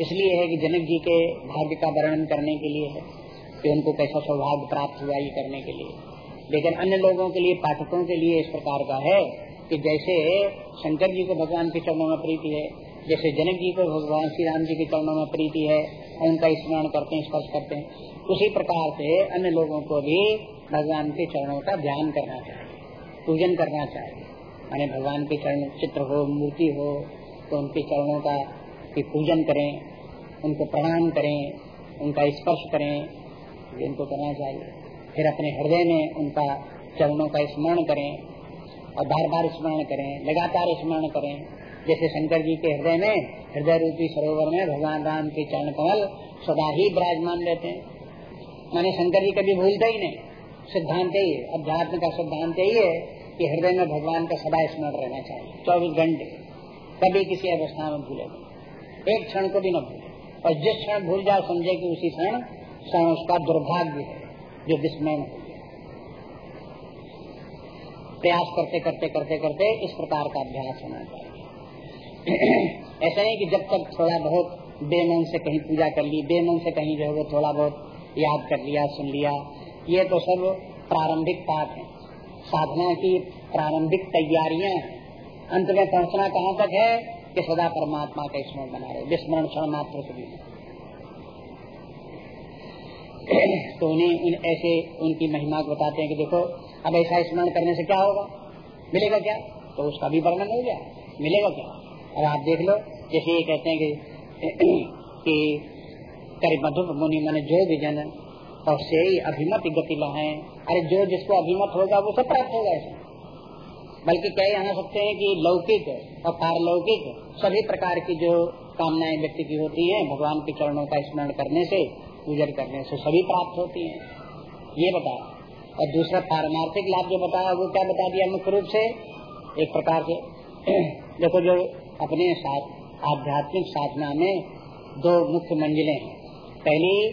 इसलिए है कि जनक जी के भाग्य का वर्णन करने के लिए है, कि उनको कैसा सौभाग्य प्राप्त हुआ ये करने के लिए। लेकिन अन्य लोगों के लिए, पाठकों के लिए इस प्रकार का है कि जैसे शंकर जी को भगवान के चरणों में प्रीति है, जैसे जनक जी को भगवान श्री राम जी के चरणों में प्रीति है, उनका स्मरण करते हैं, स्पर्श करते हैं, उसी प्रकार से अन्य लोगों को भी भगवान के चरणों का ध्यान करना चाहिए, पूजन करना चाहिए। माने भगवान के चरण, चित्र हो, मूर्ति हो तो उनके चरणों का की पूजन करें, उनको प्रणाम करें, उनका स्पर्श करें इनको करना चाहिए। फिर अपने हृदय में उनका चरणों का स्मरण करें और बार बार स्मरण करें, लगातार स्मरण करें। जैसे शंकर जी के हृदय में, हृदय रूपी सरोवर में भगवान राम के चरण कमल सदा ही विराजमान रहते हैं। मैंने शंकर जी कभी भूलते ही नहीं। सिद्धांत ही, अध्यात्म का सिद्धांत यही है कि हृदय में भगवान का सदा स्मरण रहना चाहिए। चौबीस घंटे, कभी किसी अवस्था में भूले। एक क्षण को भी न भूले। और जिस क्षण भूल जाए समझे कि उसी क्षण क्षण उसका दुर्भाग्य है, जो विस्मरण हो। प्रयास करते करते करते करते इस प्रकार का अभ्यास होना चाहिए। (clears throat) ऐसा नहीं कि जब तक थोड़ा बहुत बेमन से कहीं पूजा कर ली, बेमन से कहीं जो है वो थोड़ा बहुत याद कर लिया, सुन लिया, ये तो सब प्रारंभिक पाठ है। साधना की प्रारंभिक तैयारियाँ अंत में पहुँचना कहाँ तक है कि सदा परमात्मा का स्मरण बना रहे, विस्मरण क्षण मात्र से भी तो उन्हें ऐसे उनकी महिमा को बताते हैं कि देखो, अब ऐसा स्मरण करने से क्या होगा? मिलेगा क्या? तो उसका भी वर्णन हो गया। मिलेगा क्या? अब आप देख लो, जैसे ये कहते हैं कि (clears throat) कि कर मुनि मन जो भी जन, और से अभिमत गति है अरे जो जिसको अभिमत होगा, वो सब प्राप्त होगा ऐसा बल्कि कह यहाँ सकते हैं कि लौकिक और पारलौकिक सभी प्रकार की जो कामनाएँ व्यक्ति की होती है, भगवान के चरणों का स्मरण करने से पूजन करने से सभी प्राप्त होती है। ये बताया और दूसरा पारमार्थिक लाभ जो बताया, वो क्या बता दिया मुख्य रूप से? एक प्रकार से, (clears throat) देखो जो अपने साथ, आध्यात्मिक साधना में दो मुख्य मंजिलें हैं। पहली,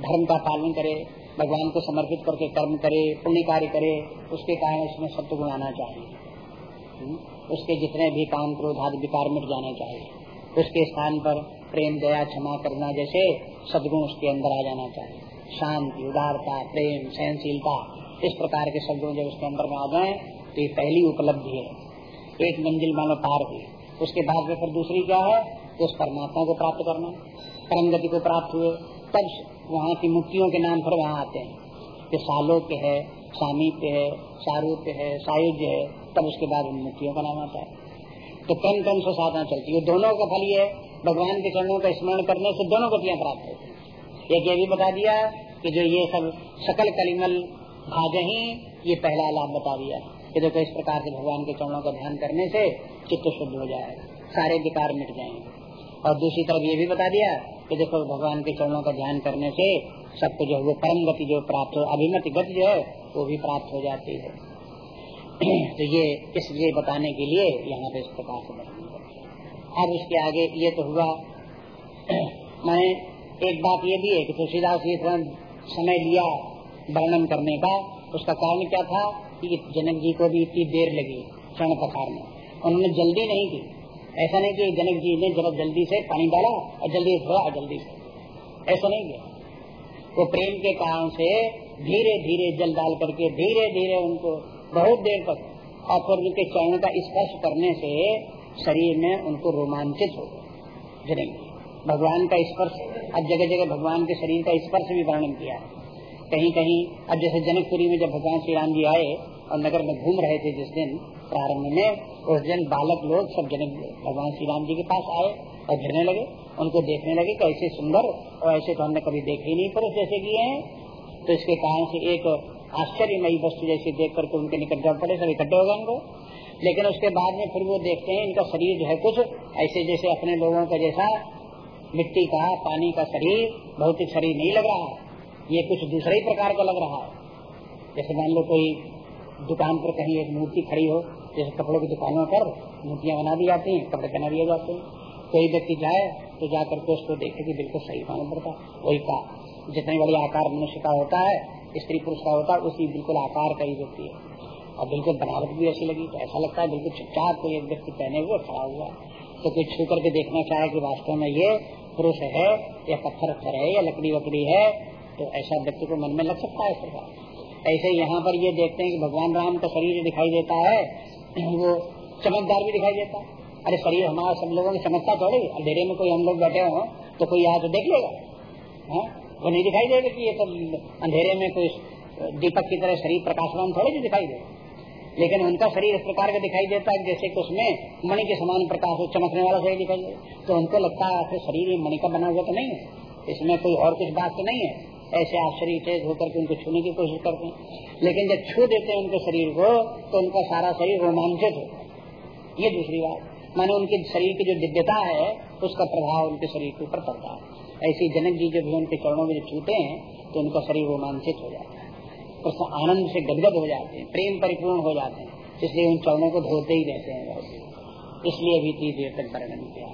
धर्म का पालन करे, भगवान को समर्पित करके कर्म करे पुण्य कार्य करे, उसके कारण उसमें सत्य गुण आना चाहिए। हम्म? उसके जितने भी काम क्रोध आदि विकार मिट जाना चाहिए। उसके स्थान पर प्रेम, दया, क्षमा करना जैसे सदगुण उसके अंदर आ जाना चाहिए। शांति, उदारता, प्रेम, सहनशीलता, इस प्रकार के सदगुण जब उसके अंदर में आ जाए तो ये पहली उपलब्धि है। एक मंजिल मानो पार हुई। उसके बाद में फिर दूसरी क्या है? तो उस परमात्मा को प्राप्त करना। परम गति को प्राप्त हुए। तब वहाँ की मुक्तियों के नाम पर वहाँ आते हैं। कि सालोक्य है, सामीप्य है, सारूप्य है, सायुज्य है, तब उसके बाद मुक्तियों का नाम आता है। तो क्रम क्रम से साधना चलती है। दोनों का फल ये भगवान के चरणों का स्मरण करने से दोनों गतियाँ प्राप्त होती एक ये भी बता दिया कि जो ये सब सकल कलिमल भाज ही, ये पहला लाभ बता दिया। कि देखो, इस प्रकार से भगवान के चरणों का ध्यान करने से चित्त शुद्ध हो जाएगा, सारे विकार मिट जाएँगे। और दूसरी तरफ़ ये भी बता दिया कि देखो, भगवान के चरणों का ध्यान करने से सबको जो है, वो परम गति जो प्राप्त हो, अभिमत गति जो है, वो भी प्राप्त हो जाती है। (clears throat) तो ये इसलिए बताने के लिए यहाँ पे इस प्रकार से अब उसके आगे ये तो हुआ। मैंने एक बात ये भी है कि तुलसीदास जी समय लिया वर्णन करने का। उसका कारण क्या था कि जनक जी को भी इतनी देर लगी क्षण पखार में। उन्होंने जल्दी नहीं की। ऐसा नहीं कि जनक जी ने जब जल्दी से पानी डाला और जल्दी धोया जल्दी से। ऐसा नहीं किया वो प्रेम के कारण से धीरे धीरे जल डाल करके धीरे धीरे उनको बहुत देर तक और फिर उनके चरण का स्पर्श करने से शरीर में उनको रोमांचित हो जनक भगवान का स्पर्श, अब जगह जगह भगवान के शरीर का स्पर्श भी वर्णन किया। है कहीं कहीं अब जैसे जनकपुरी में जब भगवान श्री राम जी आए और नगर में घूम रहे थे जिस दिन प्रारंभ में, उस दिन बालक लोग सब जनक भगवान श्री राम जी के पास आए और घिरने लगे। उनको देखने लगे कि ऐसे सुंदर और ऐसे तो हमने कभी देखे नहीं पुरुष जैसे किए हैं। तो इसके कारण से एक आश्चर्यमयी वस्तु जैसे देख करके उनके निकट जब पड़े, सब इकट्ठे हो गए उनको। लेकिन उसके बाद में फिर वो देखते हैं, इनका शरीर जो है कुछ ऐसे जैसे अपने लोगों का जैसा मिट्टी का, पानी का शरीर भौतिक शरीर नहीं लग रहा है। ये कुछ दूसरे ही प्रकार का लग रहा है। जैसे मान लो कोई दुकान पर कहीं एक मूर्ति खड़ी हो, जैसे कपड़ों की दुकानों पर मूर्तियाँ बना दी जाती हैं, कपड़े पहना दिए जाते हैं। कोई व्यक्ति जाए तो जाकर के उसको देखे कि बिल्कुल सही मालूम पड़ता वही का, जितने बड़ी आकार मनुष्य का होता है, स्त्री पुरुष का होता है, उसी बिल्कुल आकार का ही व्यक्ति है। और बिल्कुल बनावट भी ऐसी लगी। तो ऐसा लगता है बिल्कुल चुपचाप कोई एक व्यक्ति पहने हुए खड़ा हुआ तो कोई छू करके देखना चाहे कि वास्तव में ये पुरुष है या पत्थर पत्थर है या लकड़ी वकड़ी है तो ऐसा व्यक्ति को मन में लग सकता है प्रकार ऐसे यहाँ पर ये देखते हैं कि भगवान राम का शरीर दिखाई देता है, वो चमकदार भी दिखाई देता है। अरे शरीर हमारा सब लोगों की समझता थोड़ी अंधेरे में कोई हम लोग बैठे हो तो कोई यहाँ तो देख लेगा। वो नहीं दिखाई देगा कि ये सब अंधेरे में कोई दीपक की तरह शरीर प्रकाशवान थोड़े भी दिखाई दे लेकिन उनका शरीर इस प्रकार का दिखाई देता है जैसे उसमें मणि के समान प्रकाश हो चमकने वाला शरीर दिखाई दे तो उनको लगता है शरीर मणि का बना हुआ तो नहीं है। इसमें कोई और कुछ बात तो नहीं है। ऐसे आश्चर्य होकर के उनको छूने की कोशिश करते हैं। लेकिन जब छू देते हैं उनके शरीर को तो उनका सारा शरीर रोमांचित हो। ये दूसरी बात। माने उनके शरीर की जो दिव्यता है, उसका प्रभाव उनके शरीर के ऊपर पड़ता है। ऐसे जनक जी जो भी उनके चरणों में छूते हैं तो उनका शरीर रोमांचित हो जाता है। उसका आनंद से गदगद हो जाते हैं, प्रेम परिपूर्ण हो जाते हैं। इसलिए उन चरणों को धोते ही रहते हैं इसलिए भी तीस देर तक वर्णन किया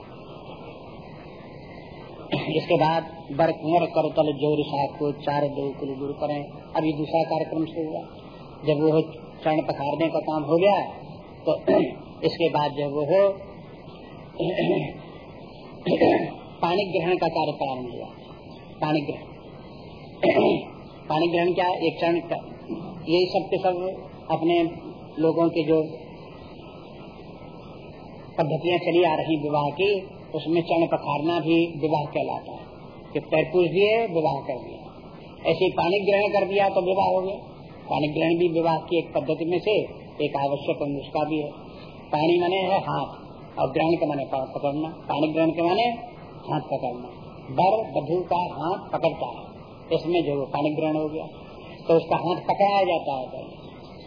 इसके बाद बर कुंवर कर तल ज़ोर को चार दो कुल गुरु करें। अभी दूसरा कार्यक्रम शुरू हुआ। जब वो चरण पखारने का काम हो गया तो इसके बाद जब वो पानी ग्रहण का कार्य प्रारंभ हुआ। पानी ग्रहण। पानी ग्रहण क्या एक चरण यही सब के सब अपने लोगों के जो पद्धतियाँ चली आ रही विवाह की, उसमें चरण पखारना भी विवाह कहलाता है। कि पैर पूछ दिए विवाह कर दिया। ऐसे पानी ग्रहण कर दिया तो विवाह हो गया। पानी ग्रहण भी विवाह की एक पद्धति में से एक आवश्यक अनुष्का भी है। पानी माने है हाथ, और ग्रहण के माने पकड़ना। पानी ग्रहण के माने हाथ पकड़ना। बर, बधु का हाथ पकड़ता है। इसमें जो पानी ग्रहण हो गया। तो उसका हाथ पकड़ाया जाता है पहले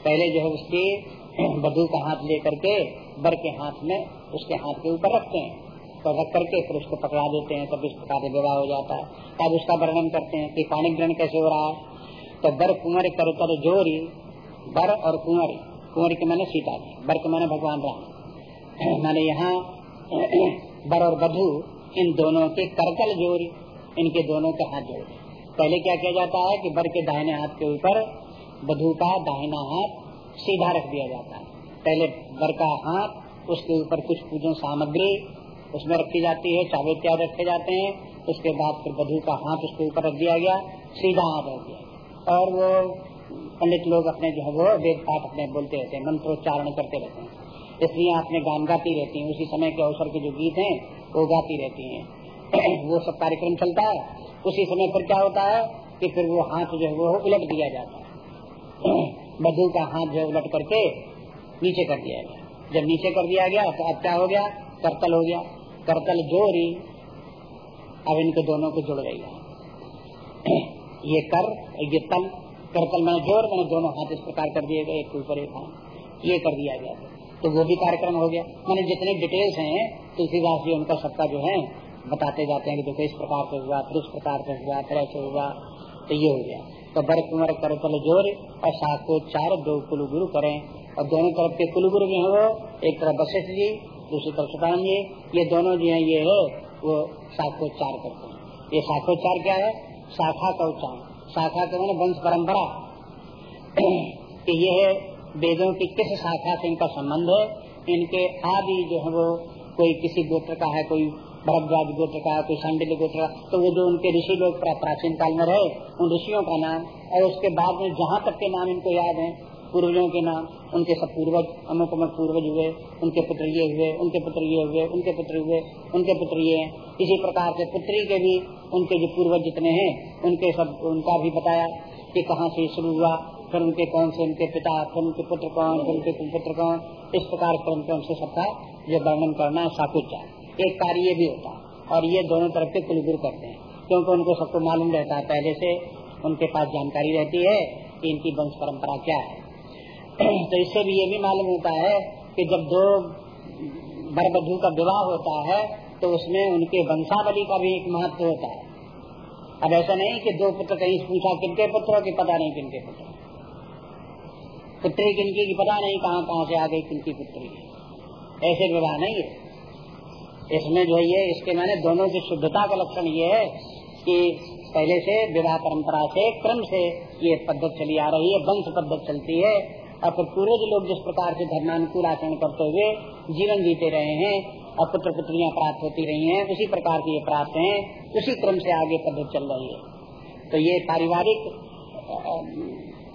पहले जो है उसकी (clears throat) बधु का हाथ ले करके बर के हाथ में उसके हाथ के ऊपर रखते हैं। तो रख करके फिर उसको पकड़ा देते हैं, तब इस प्रकार विवाह हो जाता है। तब उसका वर्णन करते हैं कि पानी ग्रहण कैसे हो रहा है। तो बर कुंवर कर कर जोरी, बर और कुंवरी। कुंवर के मैंने सीता जी, बर के मैंने भगवान राम। (clears throat) मैंने यहाँ (clears throat) बर और बधु, इन दोनों के करकल जोरी, इनके दोनों के हाथ जोड़ पहले क्या किया जाता है कि बर के दाहिने हाथ के ऊपर बधु का दाहिना हाथ सीधा रख दिया जाता है। पहले बर का हाथ, उसके ऊपर कुछ पूजन सामग्री उसमें रखी जाती है, चावे इत्यादि रखे जाते हैं। उसके बाद फिर बधु का हाथ उसके ऊपर रख दिया गया, सीधा हाथ रख दिया और वो पंडित लोग अपने जो है वो वेद पाठ अपने बोलते रहते हैं, मंत्रोच्चारण करते रहते हैं। इसलिए आपने गान गाती रहती हैं। उसी समय के अवसर के जो गीत हैं, वो गाती रहती हैं। (clears throat) वो सब कार्यक्रम चलता है। उसी समय पर क्या होता है कि फिर वो हाथ जो है वो उलट दिया जाता है। (clears throat) बधु का हाथ जो उलट करके नीचे कर दिया गया। जब नीचे कर दिया गया तो अब क्या हो गया? करतल हो गया। करतल जोड़ी अब इनके दोनों को जुड़ गई (clears throat) ये कर, ये तल, करतल मैंने ज़ोर मैंने दोनों हाथ इस प्रकार कर दिए गए, एक ऊपर एक हाथ। ये कर दिया गया। तो वो भी कार्यक्रम हो गया। मैंने जितने डिटेल्स हैं, तुलसीदास जी, उनका सबका जो है बताते जाते हैं कि देखो इस प्रकार से हुआ, फिर इस प्रकार से हुआ, फिर ऐसे हुआ तो ये हो गया। तो बर कुंवर कर पल ज़ोर और सात को चार दो कुल गुरु करें और दोनों तरफ़ के कुल गुरु जो है वो, एक तरफ़ वशिष्ठ जी, दूसरी तरफ़ सुदान जी, ये दोनों जो है, ये है, वो शाखोच्चार करते हैं। ये शाखोच्चार क्या है? शाखा का उच्चारण। शाखा के मैंने वंश परम्परा (clears throat) कि ये है, वेदों की किस शाखा से इनका संबंध है? इनके आदि जो है वो, कोई किसी गोत्र का है, कोई भरद्वाज गोत्र का, कोई सांडिल्य गोत्र तो वो जो उनके ऋषि लोग प्राचीन काल में रहे, उन ऋषियों का नाम, और उसके बाद में जहाँ तक के नाम इनको याद है, पूर्वजों के नाम, उनके सब पूर्वज, अमुक अमुक पूर्वज हुए, उनके पुत्र ये हुए, उनके पुत्र ये हुए, उनके पुत्र हुए, उनके पुत्र ये इसी प्रकार से पुत्री के भी, उनके जो पूर्वज जितने हैं, उनके सब, उनका भी बताया कि कहाँ से शुरू हुआ, फिर उनके कौन से उनके पिता, फिर उनके पुत्र कौन, फिर उनके पुत्र कौन, इस प्रकार क्रम क्रम से सबका जो वर्णन करना है। साकुचा एक कार्य भी होता और ये दोनों तरफ़ के कुलगुरु करते हैं। क्योंकि उनको सबको मालूम रहता है, पहले से उनके पास जानकारी रहती है कि इनकी वंश परंपरा क्या है। (clears throat) तो इससे भी ये भी मालूम होता है कि जब दो बर बधु का विवाह होता है तो उसमें उनके वंशावली का भी एक महत्व होता है। अब ऐसा नहीं कि दो पुत्र कहीं पूछा, किनके पुत्र की पता नहीं किनके पुत्र पुत्री किनकी की पता नहीं कहाँ कहाँ से आ गई, किनकी पुत्री। ऐसे विवाह नहीं है। इसमें जो ये, इसके माने दोनों की शुद्धता का लक्षण ये है कि पहले से विवाह परंपरा से क्रम से ये पद्धत चली आ रही है, वंश पद्धत चलती है। और फिर पूर्वज लोग जिस प्रकार से धर्मानुकूल आचरण करते हुए जीवन जीते रहे हैं और पुत्र पुत्रियाँ प्राप्त होती रही हैं, उसी प्रकार की ये प्राप्त हैं, उसी क्रम से आगे पद्धत चल रही है। तो ये पारिवारिक,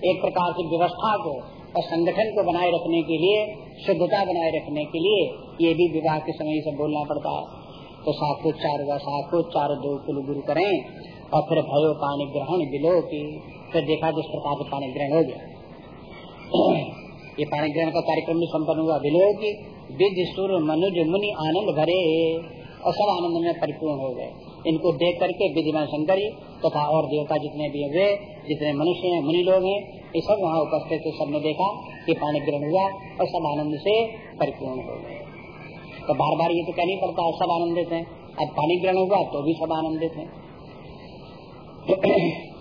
एक प्रकार की व्यवस्था को और संगठन को बनाए रखने के लिए, शुद्धता बनाए रखने के लिए ये भी विवाह के समय से बोलना पड़ता। है तो साखो चार व साखो चार दो कुल गुरु करें, और फिर भयो पानी ग्रहण बिलो की, फिर देखा जिस प्रकार से पानी ग्रहण हो गया। ये पानी ग्रहण का कार्यक्रम भी सम्पन्न हुआ। बिलो की, विध सुर मनुज मुनि आनंद भरे, और सब आनंद में परिपूर्ण हो गए। इनको देख करके विधिमान शंकर तथा और देवता जितने भी हुए, जितने मनुष्य हैं, मुनि लोग हैं, ये सब वहाँ उपस्थित सबने देखा कि पानी ग्रहण हुआ, और सब आनंद से परिपूर्ण हो गए। तो बार बार ये तो कहना ही पड़ता है, सब आनंदित है। अब पानी ग्रहण हुआ तो भी सब आनंदित है। (clears throat)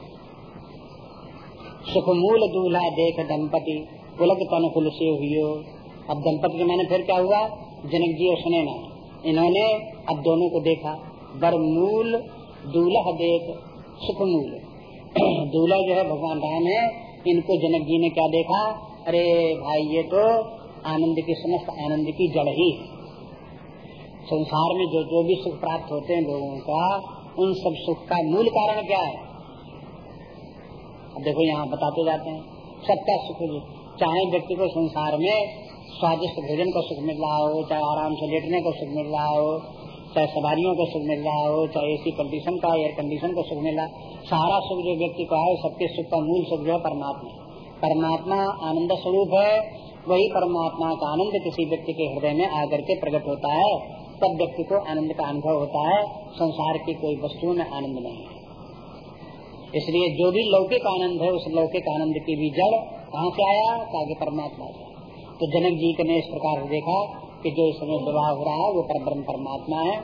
सुख मूल दूल्हा देख दंपति, पुलक तन कुल से हुई अब दंपति के मैंने फिर क्या हुआ? जनक जी और सुने ना। इन्होंने अब दोनों को देखा। बरमूल दूल्हा देख, सुख मूल। (clears throat) दूल्हा जो है, भगवान राम है। इनको जनक जी ने क्या देखा? अरे भाई, ये तो आनंद की समस्त आनंद की जड़ ही। संसार में जो जो भी सुख प्राप्त होते हैं लोगों का, उन सब सुख का मूल कारण क्या है? अब देखो, यहाँ बताते जाते हैं। सबका सुख चाहे व्यक्ति को संसार में स्वादिष्ट भोजन का सुख मिल रहा हो, चाहे आराम से लेटने का सुख मिल रहा हो, चाहे सवारियों को सुख मिल रहा हो, चाहे एसी कंडीशन का, एयर कंडीशन का सुख मिल रहा सारा सुख जो व्यक्ति को है सबके सुख का मूल सुख जो है परमात्मा। परमात्मा आनंद स्वरूप है, वही परमात्मा का आनंद किसी व्यक्ति के हृदय में आकर के प्रकट होता है। तब व्यक्ति को आनंद का अनुभव होता है, संसार की कोई वस्तु में आनंद नहीं। है इसलिए जो भी लौकिक आनंद है, उस लौकिक आनंद की भी जड़ कहाँ से आया? आगे परमात्मा से। तो जनक जी ने इस प्रकार से देखा कि जो इस समय विवाह हो रहा है, वो परब्रह्म परमात्मा है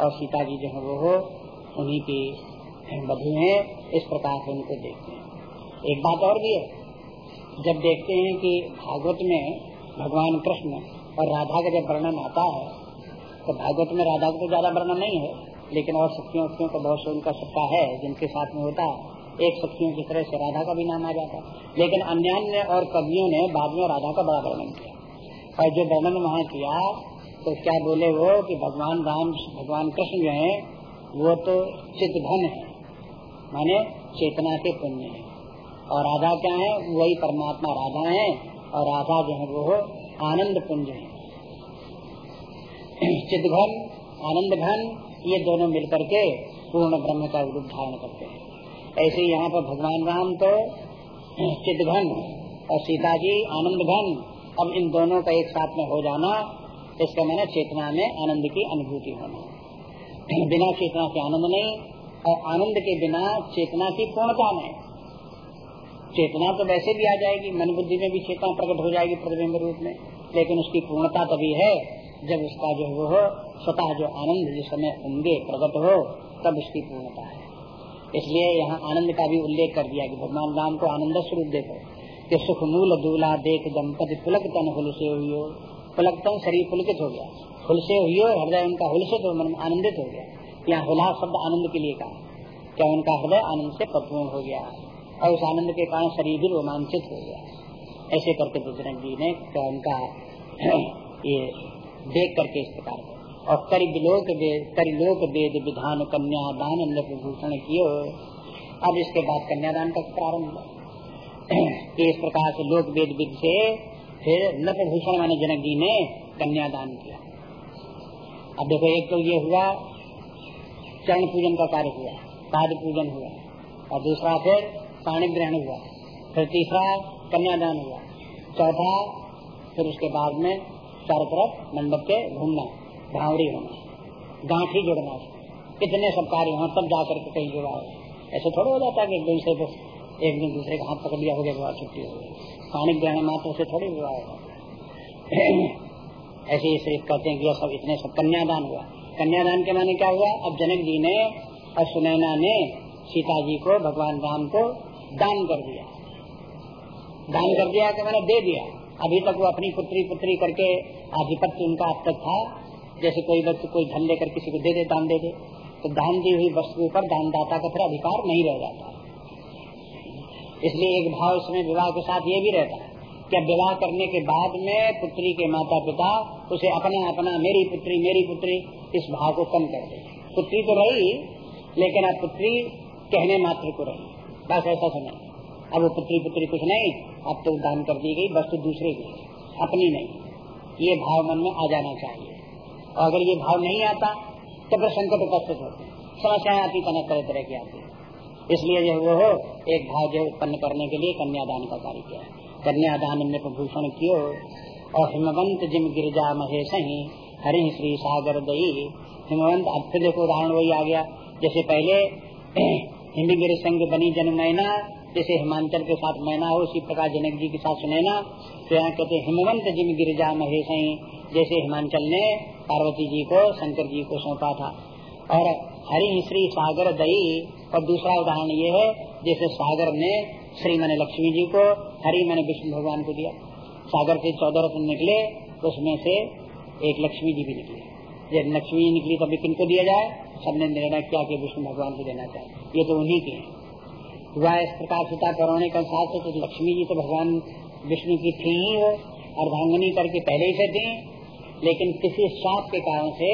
और सीता जी जो है, वो हो, उन्हीं की बधु है। इस प्रकार से उनको देखते हैं। एक बात और भी है। जब देखते हैं कि भागवत में भगवान कृष्ण और राधा का जब वर्णन आता है तो भागवत में राधा का तो ज़्यादा वर्णन नहीं है, लेकिन और शक्तियों शक्तियों का बहुत से उनका सबका है, जिनके साथ में होता है। एक शक्तियों की तरह से राधा का भी नाम आ जाता है। लेकिन अन्य और कवियों ने बाद में राधा का बड़ा वर्णन किया। और जो वर्णन वहाँ किया तो क्या बोले वो कि भगवान राम, भगवान कृष्ण जो है, वो तो चितधन है। माने चेतना के पुण्य है। और राधा क्या है? वही परमात्मा राधा है। और राधा जो है, वो आनंद पुंज है। चिदघन आनंद घन ये दोनों मिलकर के पूर्ण ब्रह्म का रूप धारण करते हैं। ऐसे यहाँ पर भगवान राम तो चिदघन और सीता जी आनंद घन अब इन दोनों का एक साथ में हो जाना इसका मैंने चेतना में आनंद की अनुभूति होना। बिना चेतना के आनंद नहीं और आनंद के बिना चेतना की पूर्णता नहीं। चेतना तो वैसे भी आ जाएगी, मन बुद्धि में भी चेतना प्रकट हो जाएगी प्रतिबिंब रूप में, लेकिन उसकी पूर्णता तभी है जब उसका जो वो स्वतः जो आनंद जिस समय होंगे प्रकट हो, तब उसकी पूर्णता है। इसलिए यहाँ आनंद का भी उल्लेख कर दिया कि भगवान राम को आनंद स्वरूप देखो। कि सुख मूल दूला देख दंपति पुलक तन हुल पुलक तन शरीर पुलकित हो गया। हुल से हुई हृदय उनका हुलसित हो मन आनंदित हो गया। यहाँ हुला शब्द आनंद के लिए कहा? क्या उनका हृदय आनंद से परिपूर्ण हो गया? और उस आनंद के कारण शरीर भी रोमांचित हो गया। ऐसे करके दुजरन जी ने उनका (clears throat) ये देख करके इस प्रकार और करी लोक करिलोक वेद विधान कन्या दान भूषण किए अब इसके बाद कन्यादान का प्रारंभ हुआ। (clears throat) इस प्रकार से लोक वेद विद से फिर नप भूषण माने जनक जी ने कन्यादान किया। अब देखो, एक तो ये हुआ, चरण पूजन का कार्य हुआ, पाद पूजन हुआ, और दूसरा फिर पाणी ग्रहण हुआ, फिर तीसरा कन्यादान हुआ, चौथा, फिर उसके बाद में चारों तरफ़ मंडप के घूमना भावड़ी होना, गांठी जोड़ना। कितने सब कार्य हो, तब जा करके कहीं जुड़ा ऐसे थोड़ा हो जाता है कि एकदम से बस एक दिन दूसरे का हाथ पकड़ लिया हो गया, विवाह छुट्टी हो गई। पानी ग्रहण मात्र से थोड़ी विवाह होगा (clears throat) ऐसे ही सिर्फ़ कहते हैं कि सब इतने सब कन्यादान हुआ। कन्यादान के माने क्या हुआ? अब जनक जी ने और सुनैना ने सीता जी को, भगवान राम को दान कर दिया। दान कर दिया कि मैंने दे दिया। अभी तक वो अपनी पुत्री पुत्री करके आधिपत्य उनका अब तक था। जैसे कोई व्यक्ति कोई धन लेकर किसी को दे दे, दान दे दे तो दान दी हुई वस्तु पर दानदाता का फिर अधिकार नहीं रह जाता। इसलिए एक भाव इसमें विवाह के साथ ये भी रहता है कि विवाह करने के बाद में पुत्री के माता पिता उसे अपना अपना मेरी पुत्री मेरी पुत्री, इस भाव को कम कर दे पुत्री तो रही, लेकिन अब पुत्री कहने मात्र को रही। बस ऐसा सुना। अब वो पुत्री पुत्री कुछ नहीं, अब तो दान कर दी गई, बस तो दूसरे की अपनी नहीं। ये भाव मन में आ जाना चाहिए। और अगर ये भाव नहीं आता तो फिर संकट उपस्थित होते समस्याएँ आती तरह तरह तरह की आती इसलिए जो वो हो, एक भाव जो उत्पन्न करने के लिए कन्यादान का कार्य किया। कन्यादान में प्रभूषण कियो, और हिमवंत जिम गिरजा महेश हरि श्री सागर दई। हिमवंत, अब फिर देखो उदाहरण वही आ गया। जैसे पहले (clears throat) हिमगिर संग बनी जन जैसे हिमांचल के साथ मैना हो, उसी प्रकार जनक जी के साथ सुनैना। तो यहाँ कहते हिमवंत जिम गिरजा महेश जैसे हिमांचल ने पार्वती जी को, शंकर जी को सौंपा था। और हरि श्री सागर दई, और दूसरा उदाहरण ये है, जैसे सागर ने श्री मैंने लक्ष्मी जी को, हरि मैंने विष्णु भगवान को दिया। सागर से चौदह रत्न निकले, उसमें से एक लक्ष्मी जी भी निकली। जब लक्ष्मी निकली तभी किनको दिया जाए? सबने निर्णय किया कि विष्णु भगवान को देना चाहिए। ये तो उन्हीं के हैं। वह इस प्रकार सीता करौने का साथ तो लक्ष्मी जी तो भगवान विष्णु की थी ही वो अर्धांगनी करके पहले ही से थी, लेकिन किसी साप के कारण से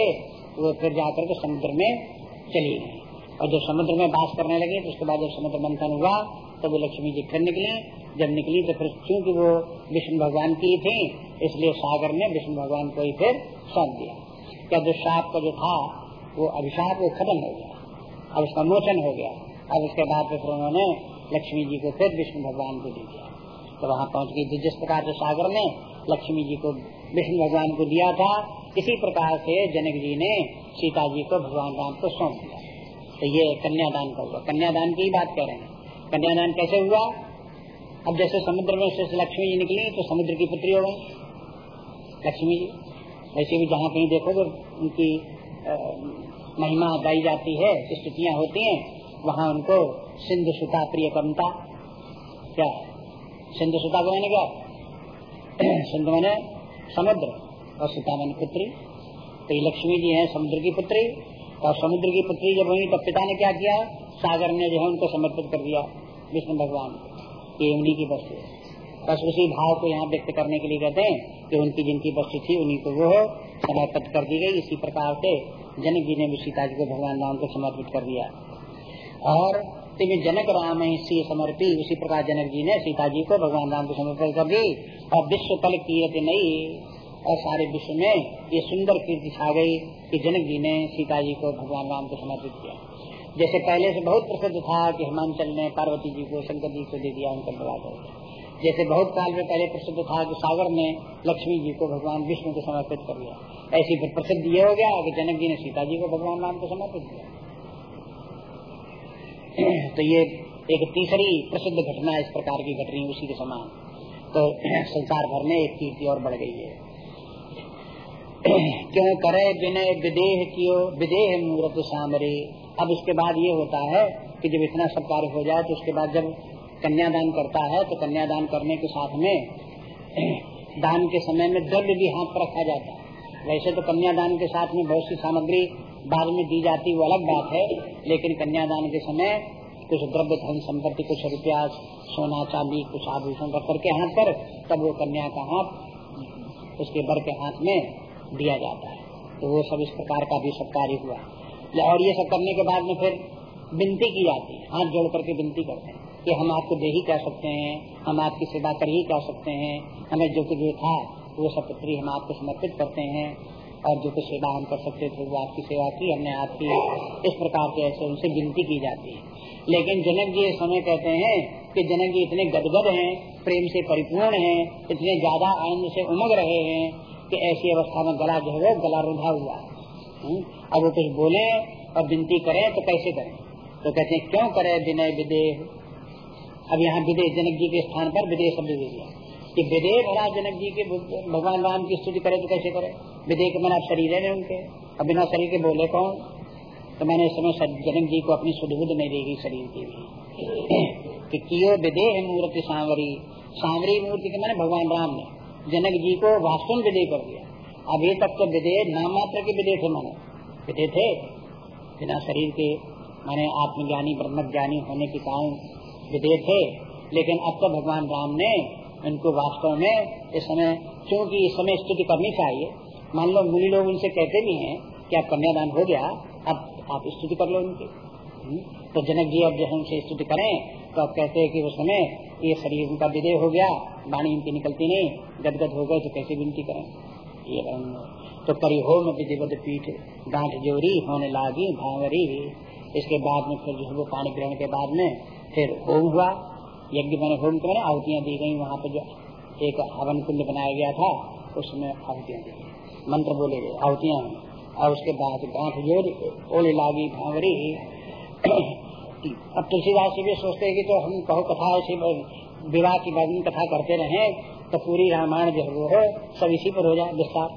वो फिर जाकर के समुद्र में चली गई। और जब समुद्र में बास करने लगे तो उसके बाद जब समुद्र मंथन हुआ तो वो लक्ष्मी जी फिर निकली। जब निकली तो फिर चूँकि वो विष्णु भगवान की थी, इसलिए सागर ने विष्णु भगवान को ही फिर सौंप दिया। क्या जो साप का जो था, वो अभिशाप वो खत्म हो गया। अब उसका मोचन हो गया। अब उसके बाद फिर उन्होंने लक्ष्मी जी को फिर विष्णु भगवान को दे दिया। तो वहाँ पहुँच गई जिस प्रकार से सागर ने लक्ष्मी जी को, विष्णु भगवान को दिया था। इसी प्रकार से जनक जी ने सीता जी को भगवान राम को सौंप दिया। तो ये कन्यादान का हुआ। कन्यादान की बात कह रहे हैं। कन्यादान कैसे हुआ? अब जैसे समुद्र में से लक्ष्मी जी निकली तो समुद्र की पुत्री हो गई। लक्ष्मी जी, वैसे भी जहाँ कहीं देखोगे, उनकी महिमा गाई जाती है स्तुतियाँ होती हैं। वहाँ उनको सिंधु सुता प्रिय कमता क्या? सिंधु सुता को मैंने क्या? (clears throat) सिंधु मैंने समुद्र और सुता मैंने पुत्री। तो ये लक्ष्मी जी है समुद्र की पुत्री। और समुद्र की पुत्री जब हुई तब पिता ने क्या किया? सागर ने जो है उनको समर्पित कर दिया, विष्णु भगवान ये उन्हीं की वस्तु। बस उसी भाव को यहाँ व्यक्त करने के लिए कहते हैं कि उनकी जिनकी वस्तु थी, उन्हीं को वो समर्पित कर दी गई। इसी प्रकार से जनक जी ने भी सीता जी को भगवान राम को समर्पित कर दिया। और तिम जनक राम सी समर्पी उसी प्रकार जनक जी ने सीता जी को भगवान राम को समर्पित कर दी। और विश्व कल कीर्ति नहीं, और सारे विश्व में ये सुंदर कीर्ति छा गई कि जनक जी ने सीता जी को भगवान राम को समर्पित किया। जैसे पहले से बहुत प्रसिद्ध था कि हिमांचल ने पार्वती जी को शंकर जी को दे दिया, उनका विवाह जैसे बहुत काल में पहले प्रसिद्ध था कि सागर ने लक्ष्मी जी को भगवान विष्णु को समर्पित कर दिया। ऐसी प्रसिद्ध ये हो गया कि जनक जी ने सीता जी को भगवान राम को समर्पित किया। (clears throat) तो ये एक तीसरी प्रसिद्ध घटना इस प्रकार की घट रही उसी के समान। तो (clears throat) संसार भर में एक कीर्ति और बढ़ गई है। (clears throat) क्यों करे विनय विदेह कियो, विदेह मूर्त सामरे। अब उसके बाद ये होता है कि जब इतना सब कार्य हो जाए तो उसके बाद जब कन्यादान करता है तो कन्यादान करने के साथ में दान के समय में द्रव्य भी हाथ पर रखा जाता है। वैसे तो कन्यादान के साथ में बहुत सी सामग्री बाद में दी जाती वो अलग बात है, लेकिन कन्यादान के समय कुछ द्रव्य धन संपत्ति, कुछ रुपया, सोना, चांदी, कुछ आभूषण रख करके हाथ पर, तब वो कन्या का हाथ उसके बर के हाथ में दिया जाता है। तो वो सब इस प्रकार का भी सब कार्य हुआ। और ये सब करने के बाद में फिर विनती की जाती है। हाथ जोड़ करके विनती करते हैं कि हम आपको दे ही कह सकते हैं, हम आपकी सेवा कर ही कह सकते हैं, हमें जो कुछ था, वो सब पुत्री हम आपको समर्पित करते हैं। और जो कुछ सेवा हम कर सकते थे वो आपकी सेवा की हमने आपकी इस प्रकार के ऐसे उनसे गिनती की जाती है। लेकिन जनक जी इस समय कहते हैं कि जनक जी इतने गदगद हैं प्रेम से परिपूर्ण हैं इतने ज़्यादा आनंद से उमग रहे हैं कि ऐसी अवस्था में गला जो है गला रुझा हुआ। है हम्म, अब वो कुछ बोले और विनती करें तो कैसे करें? तो कहते हैं क्यों करे विनय विदेह? अब यहाँ विदेश जनक जी के स्थान पर विदेश शब्द दे दिया। कि विदेह भरा जनक जी के भगवान राम की स्तुति करे तो कैसे करे? विदेह के मैंने शरीर है उनके। अब बिना शरीर के बोले कौन? तो मैंने इस समय जनक जी को अपनी सुधबुद नहीं देगी शरीर की भी कि कियो विदेह मूर्ति सांवरी। सांवरी मूर्ति के मैंने भगवान राम ने। जनक जी को वास्तव में विदेह कर दिया। अभी तक तो विदेह नाम मात्र के विदेह थे मैंने। विदेह थे। बिना शरीर के मैंने आत्मज्ञानी ब्रह्म ज्ञानी होने के कारण विधेय थे। लेकिन अब तो भगवान राम ने उनको वास्तव में इस समय क्योंकि इस समय स्तुति करनी चाहिए, मान लो मुनि लोग उनसे कहते भी हैं कि आप कन्यादान हो गया, अब आप स्तुति कर लो उनकी। हम्म? तो जनक जी अब जो उनसे स्तुति करें तो अब कहते हैं कि उस समय ये शरीर उनका विदय हो गया, वाणी इनकी निकलती नहीं, गदगद हो गए तो कैसे विनती करें? ये तो परिहोम विधिवत पीठ, गांठ जोरी, होने लागी भावरी इसके बाद में फिर जो है वो पानी ग्रहण के बाद में फिर होम हुआ। यज्ञ मैंने होम के मैंने आहुतियाँ दी गई। वहाँ पे जो एक हवन कुंड बनाया गया था, उसमें आहुतियाँ दी मंत्र बोले गए, आहुतियाँ। और उसके बाद गांठ जोड़, ओले लागी भावरी अब तुलसीदास जी भी सोचते हैं कि तो हम कहो कथा ऐसी विवाह की वर्णन कथा करते रहे तो पूरी रामायण जो वो है, सब इसी पर हो जाए, विस्तार।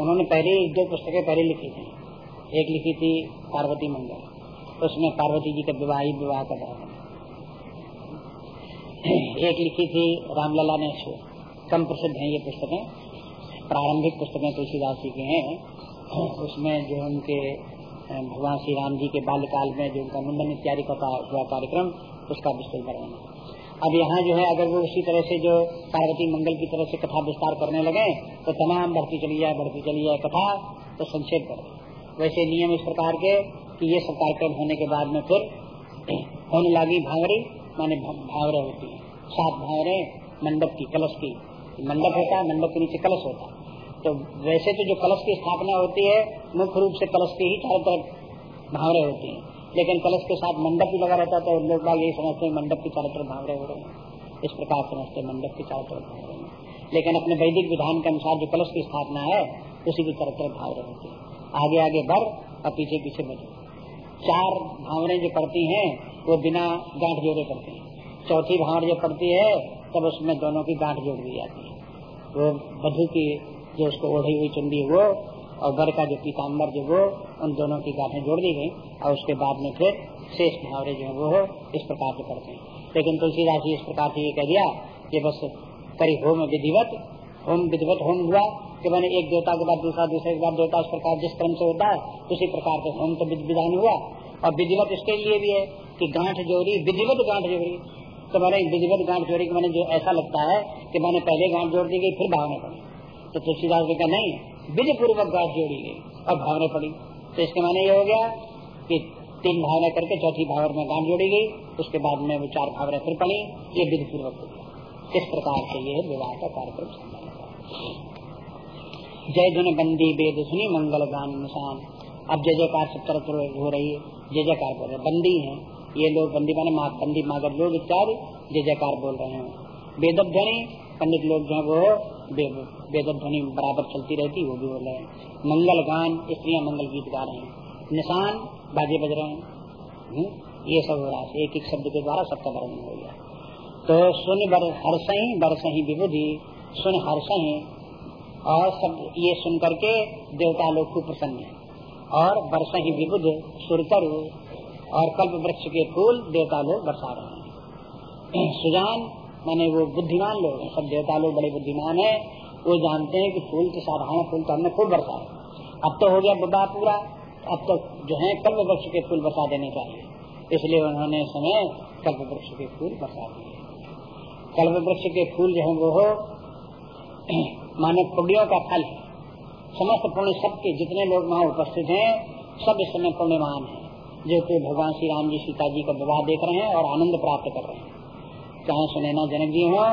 उन्होंने पहले दो पुस्तकें पहले लिखी थी। एक लिखी थी पार्वती मंगल। उसमें पार्वती जी का विवाह विवाह कर रहा एक लिखी थी रामलला ने कम प्रसिद्ध है ये पुस्तकें। प्रारंभिक पुस्तकें तुलसीदास जी की हैं। उसमें जो उनके भगवान श्री राम जी के बाल्यकाल में जो उनका मुंडन इत्यादि का कार्यक्रम, उसका विस्तृत वर्णन अब यहाँ जो है, अगर वो उसी तरह से जो पार्वती मंगल की तरह से कथा विस्तार करने लगे तो तमाम बढ़ती चली जाए, बढ़ती चली जाए कथा तो संक्षेप कर। वैसे नियम इस प्रकार के कि ये सब कार्यक्रम होने के बाद में फिर होने लगी भांगड़ी माने भावरे होती है। सात भावरे मंडप की, कलश की। मंडप होता है, मंडप के नीचे कलश होता है। तो वैसे तो जो कलश की स्थापना होती है, मुख्य रूप से कलश की ही चारों तरफ़ भावरे होती है। लेकिन कलश के साथ मंडप भी लगा रहता है तो लोग बाग यही समझते हैं, मंडप के चारों तरफ़ भावरे हो रहे हैं। इस प्रकार समझते हैं, मंडप के चारों तरफ़ भावरे लेकिन अपने वैदिक विधान के अनुसार जो कलश की स्थापना है, उसी की चारों तरफ़ भावरे होती है। आगे आगे बढ़, और पीछे पीछे बढ़ चार भावरे जो पड़ती हैं, वो बिना गांठ जोड़े करते हैं। चौथी भाड़ जब पड़ती है, तब उसमें दोनों की गांठ जोड़ दी जाती है। वो बधु की जो उसको ओढ़ी हुई चुंदी वो और बर का जो पीताम्बर जो वो, उन दोनों की गाठें जोड़ दी गई और उसके बाद में फिर शेष मुहावरे जो है वो इस प्रकार से पढ़ते हैं। लेकिन तुलसीदास जी इस प्रकार से ये कह दिया कि बस करी होम विधिवत होम विधिवत होम हुआ कि मैंने एक देवता के बाद दूसरा, दूसरे के बाद देवता, उस प्रकार जिस क्रम से होता है, उसी प्रकार से होम तो विधान हुआ। और विधिवत इसके लिए भी है कि गांठ जोड़ी, विधिवत गांठ जोड़ी। तो मैंने विधिवत गांठ जोड़ी मैंने जो ऐसा लगता है कि मैंने पहले गांठ जोड़ दी गई, फिर भावने पड़ी। तो तुलसीदास जी का नहीं विधि पूर्वक गांठ जोड़ी गई और भावने पड़ी। तो इसके माने ये हो गया कि तीन भावना करके चौथी भावर में गांठ जोड़ी गई, उसके बाद में वो चार भावरें फिर पड़ी, ये विधि पूर्वक इस प्रकार से ये विवाह का कार्यक्रम जय धुन बंदी वेद सुनी मंगल गान निशान अब जय जयकार सब तरफ़ हो रही है। जय जयकार बोल रहे बंदी है। ये लोग बंदी माने माँ बंदी, मागर लोग इत्यादि। जय जयकार बोल रहे हैं। वेद ध्वनि पंडित लोग जो वो वेद ध्वनि बराबर चलती रहती वो भी बोल रहे हैं। मंगल गान, स्त्रियाँ मंगल गीत गा रहे हैं। निशान, बाजे बज रहे हैं। हम्म? ये सब हो रहा है। एक एक शब्द के द्वारा सबका वर्णन हो गया। तो सुन बर हर्ष ही बरस ही विबुधि। सुन हर्ष ही और सब ये सुन करके देवता लोग खूब प्रसन्न है। और बरस ही विबुध सुरतरु और कल्प वृक्ष के फूल देवता लोग बरसा रहे हैं। (clears throat) सुजान, माने वो बुद्धिमान लोग सब देवता लोग बड़े बुद्धिमान है। वो जानते हैं कि फूल तो साधारण फूल तो हमने खूब बरसा अब तो हो गया बुढ़ा पूरा। अब तो जो है कल्प वृक्ष के फूल बरसा देने चाहिए इसलिए उन्होंने समय कल्प वृक्ष के फूल बरसा दिए। कल्प वृक्ष के फूल जो है वो (clears throat) मानव पुण्यों का फल। समस्त पुण्य सबके जितने लोग वहाँ उपस्थित हैं, सब इस समय पुण्यमान है। जो कि भगवान श्री राम जी, सीता जी का विवाह देख रहे हैं और आनंद प्राप्त कर रहे हैं। चाहे सुनैना जनक जी हो,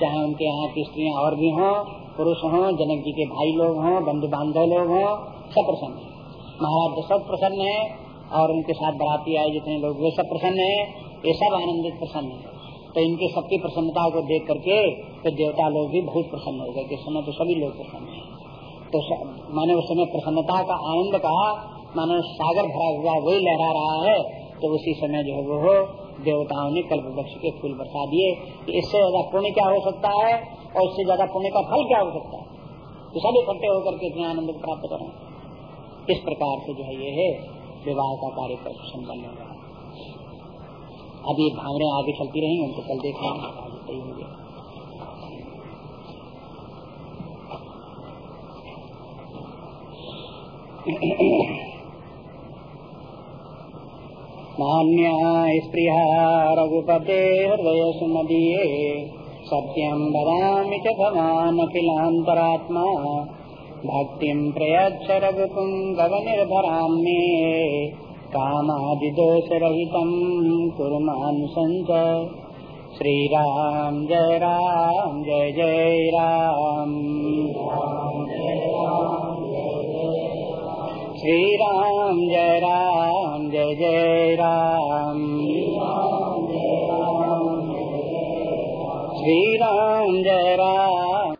चाहे उनके यहाँ की स्त्रियाँ और भी हों, पुरुष हों, जनक जी के भाई लोग हों बंधु बांधव लोग हों, सब प्रसन्न है। महाराज सब प्रसन्न है और उनके साथ बराती आए जितने लोग, वे सब प्रसन्न है, ये सब आनंदित प्रसन्न है। तो इनकी सबकी प्रसन्नता को देख करके तो देवता लोग भी बहुत प्रसन्न हो गए कि समय तो सभी लोग प्रसन्न है। तो मैंने उस समय प्रसन्नता का आनंद कहा, मानो सागर भरा हुआ वही लहरा रहा है तो उसी समय जो है वो देवताओं ने कल्प वृक्ष के फूल बरसा दिए। इससे ज़्यादा पुण्य क्या हो सकता है? और इससे ज़्यादा पुण्य का फल क्या हो सकता है? तो सब इकट्ठे होकर के इतने आनंद प्राप्त करें। इस प्रकार से जो है ये है, विवाह का कार्यक्रम संपन्न हो रहा अब ये आगे चलती रही उनको कल देखा आगे सही हो स्प्रिया रघुपते हृदय सुमदीये सत्यम बदामि च भक्तिं प्रयच्छ रघुपुङ्गवनिर्भरां मे कामादिदोषरहितं कुर्मानुसञ्च श्रीराम जय राम, जय जय राम। श्रीराम जय राम, जय जय राम। श्रीराम जय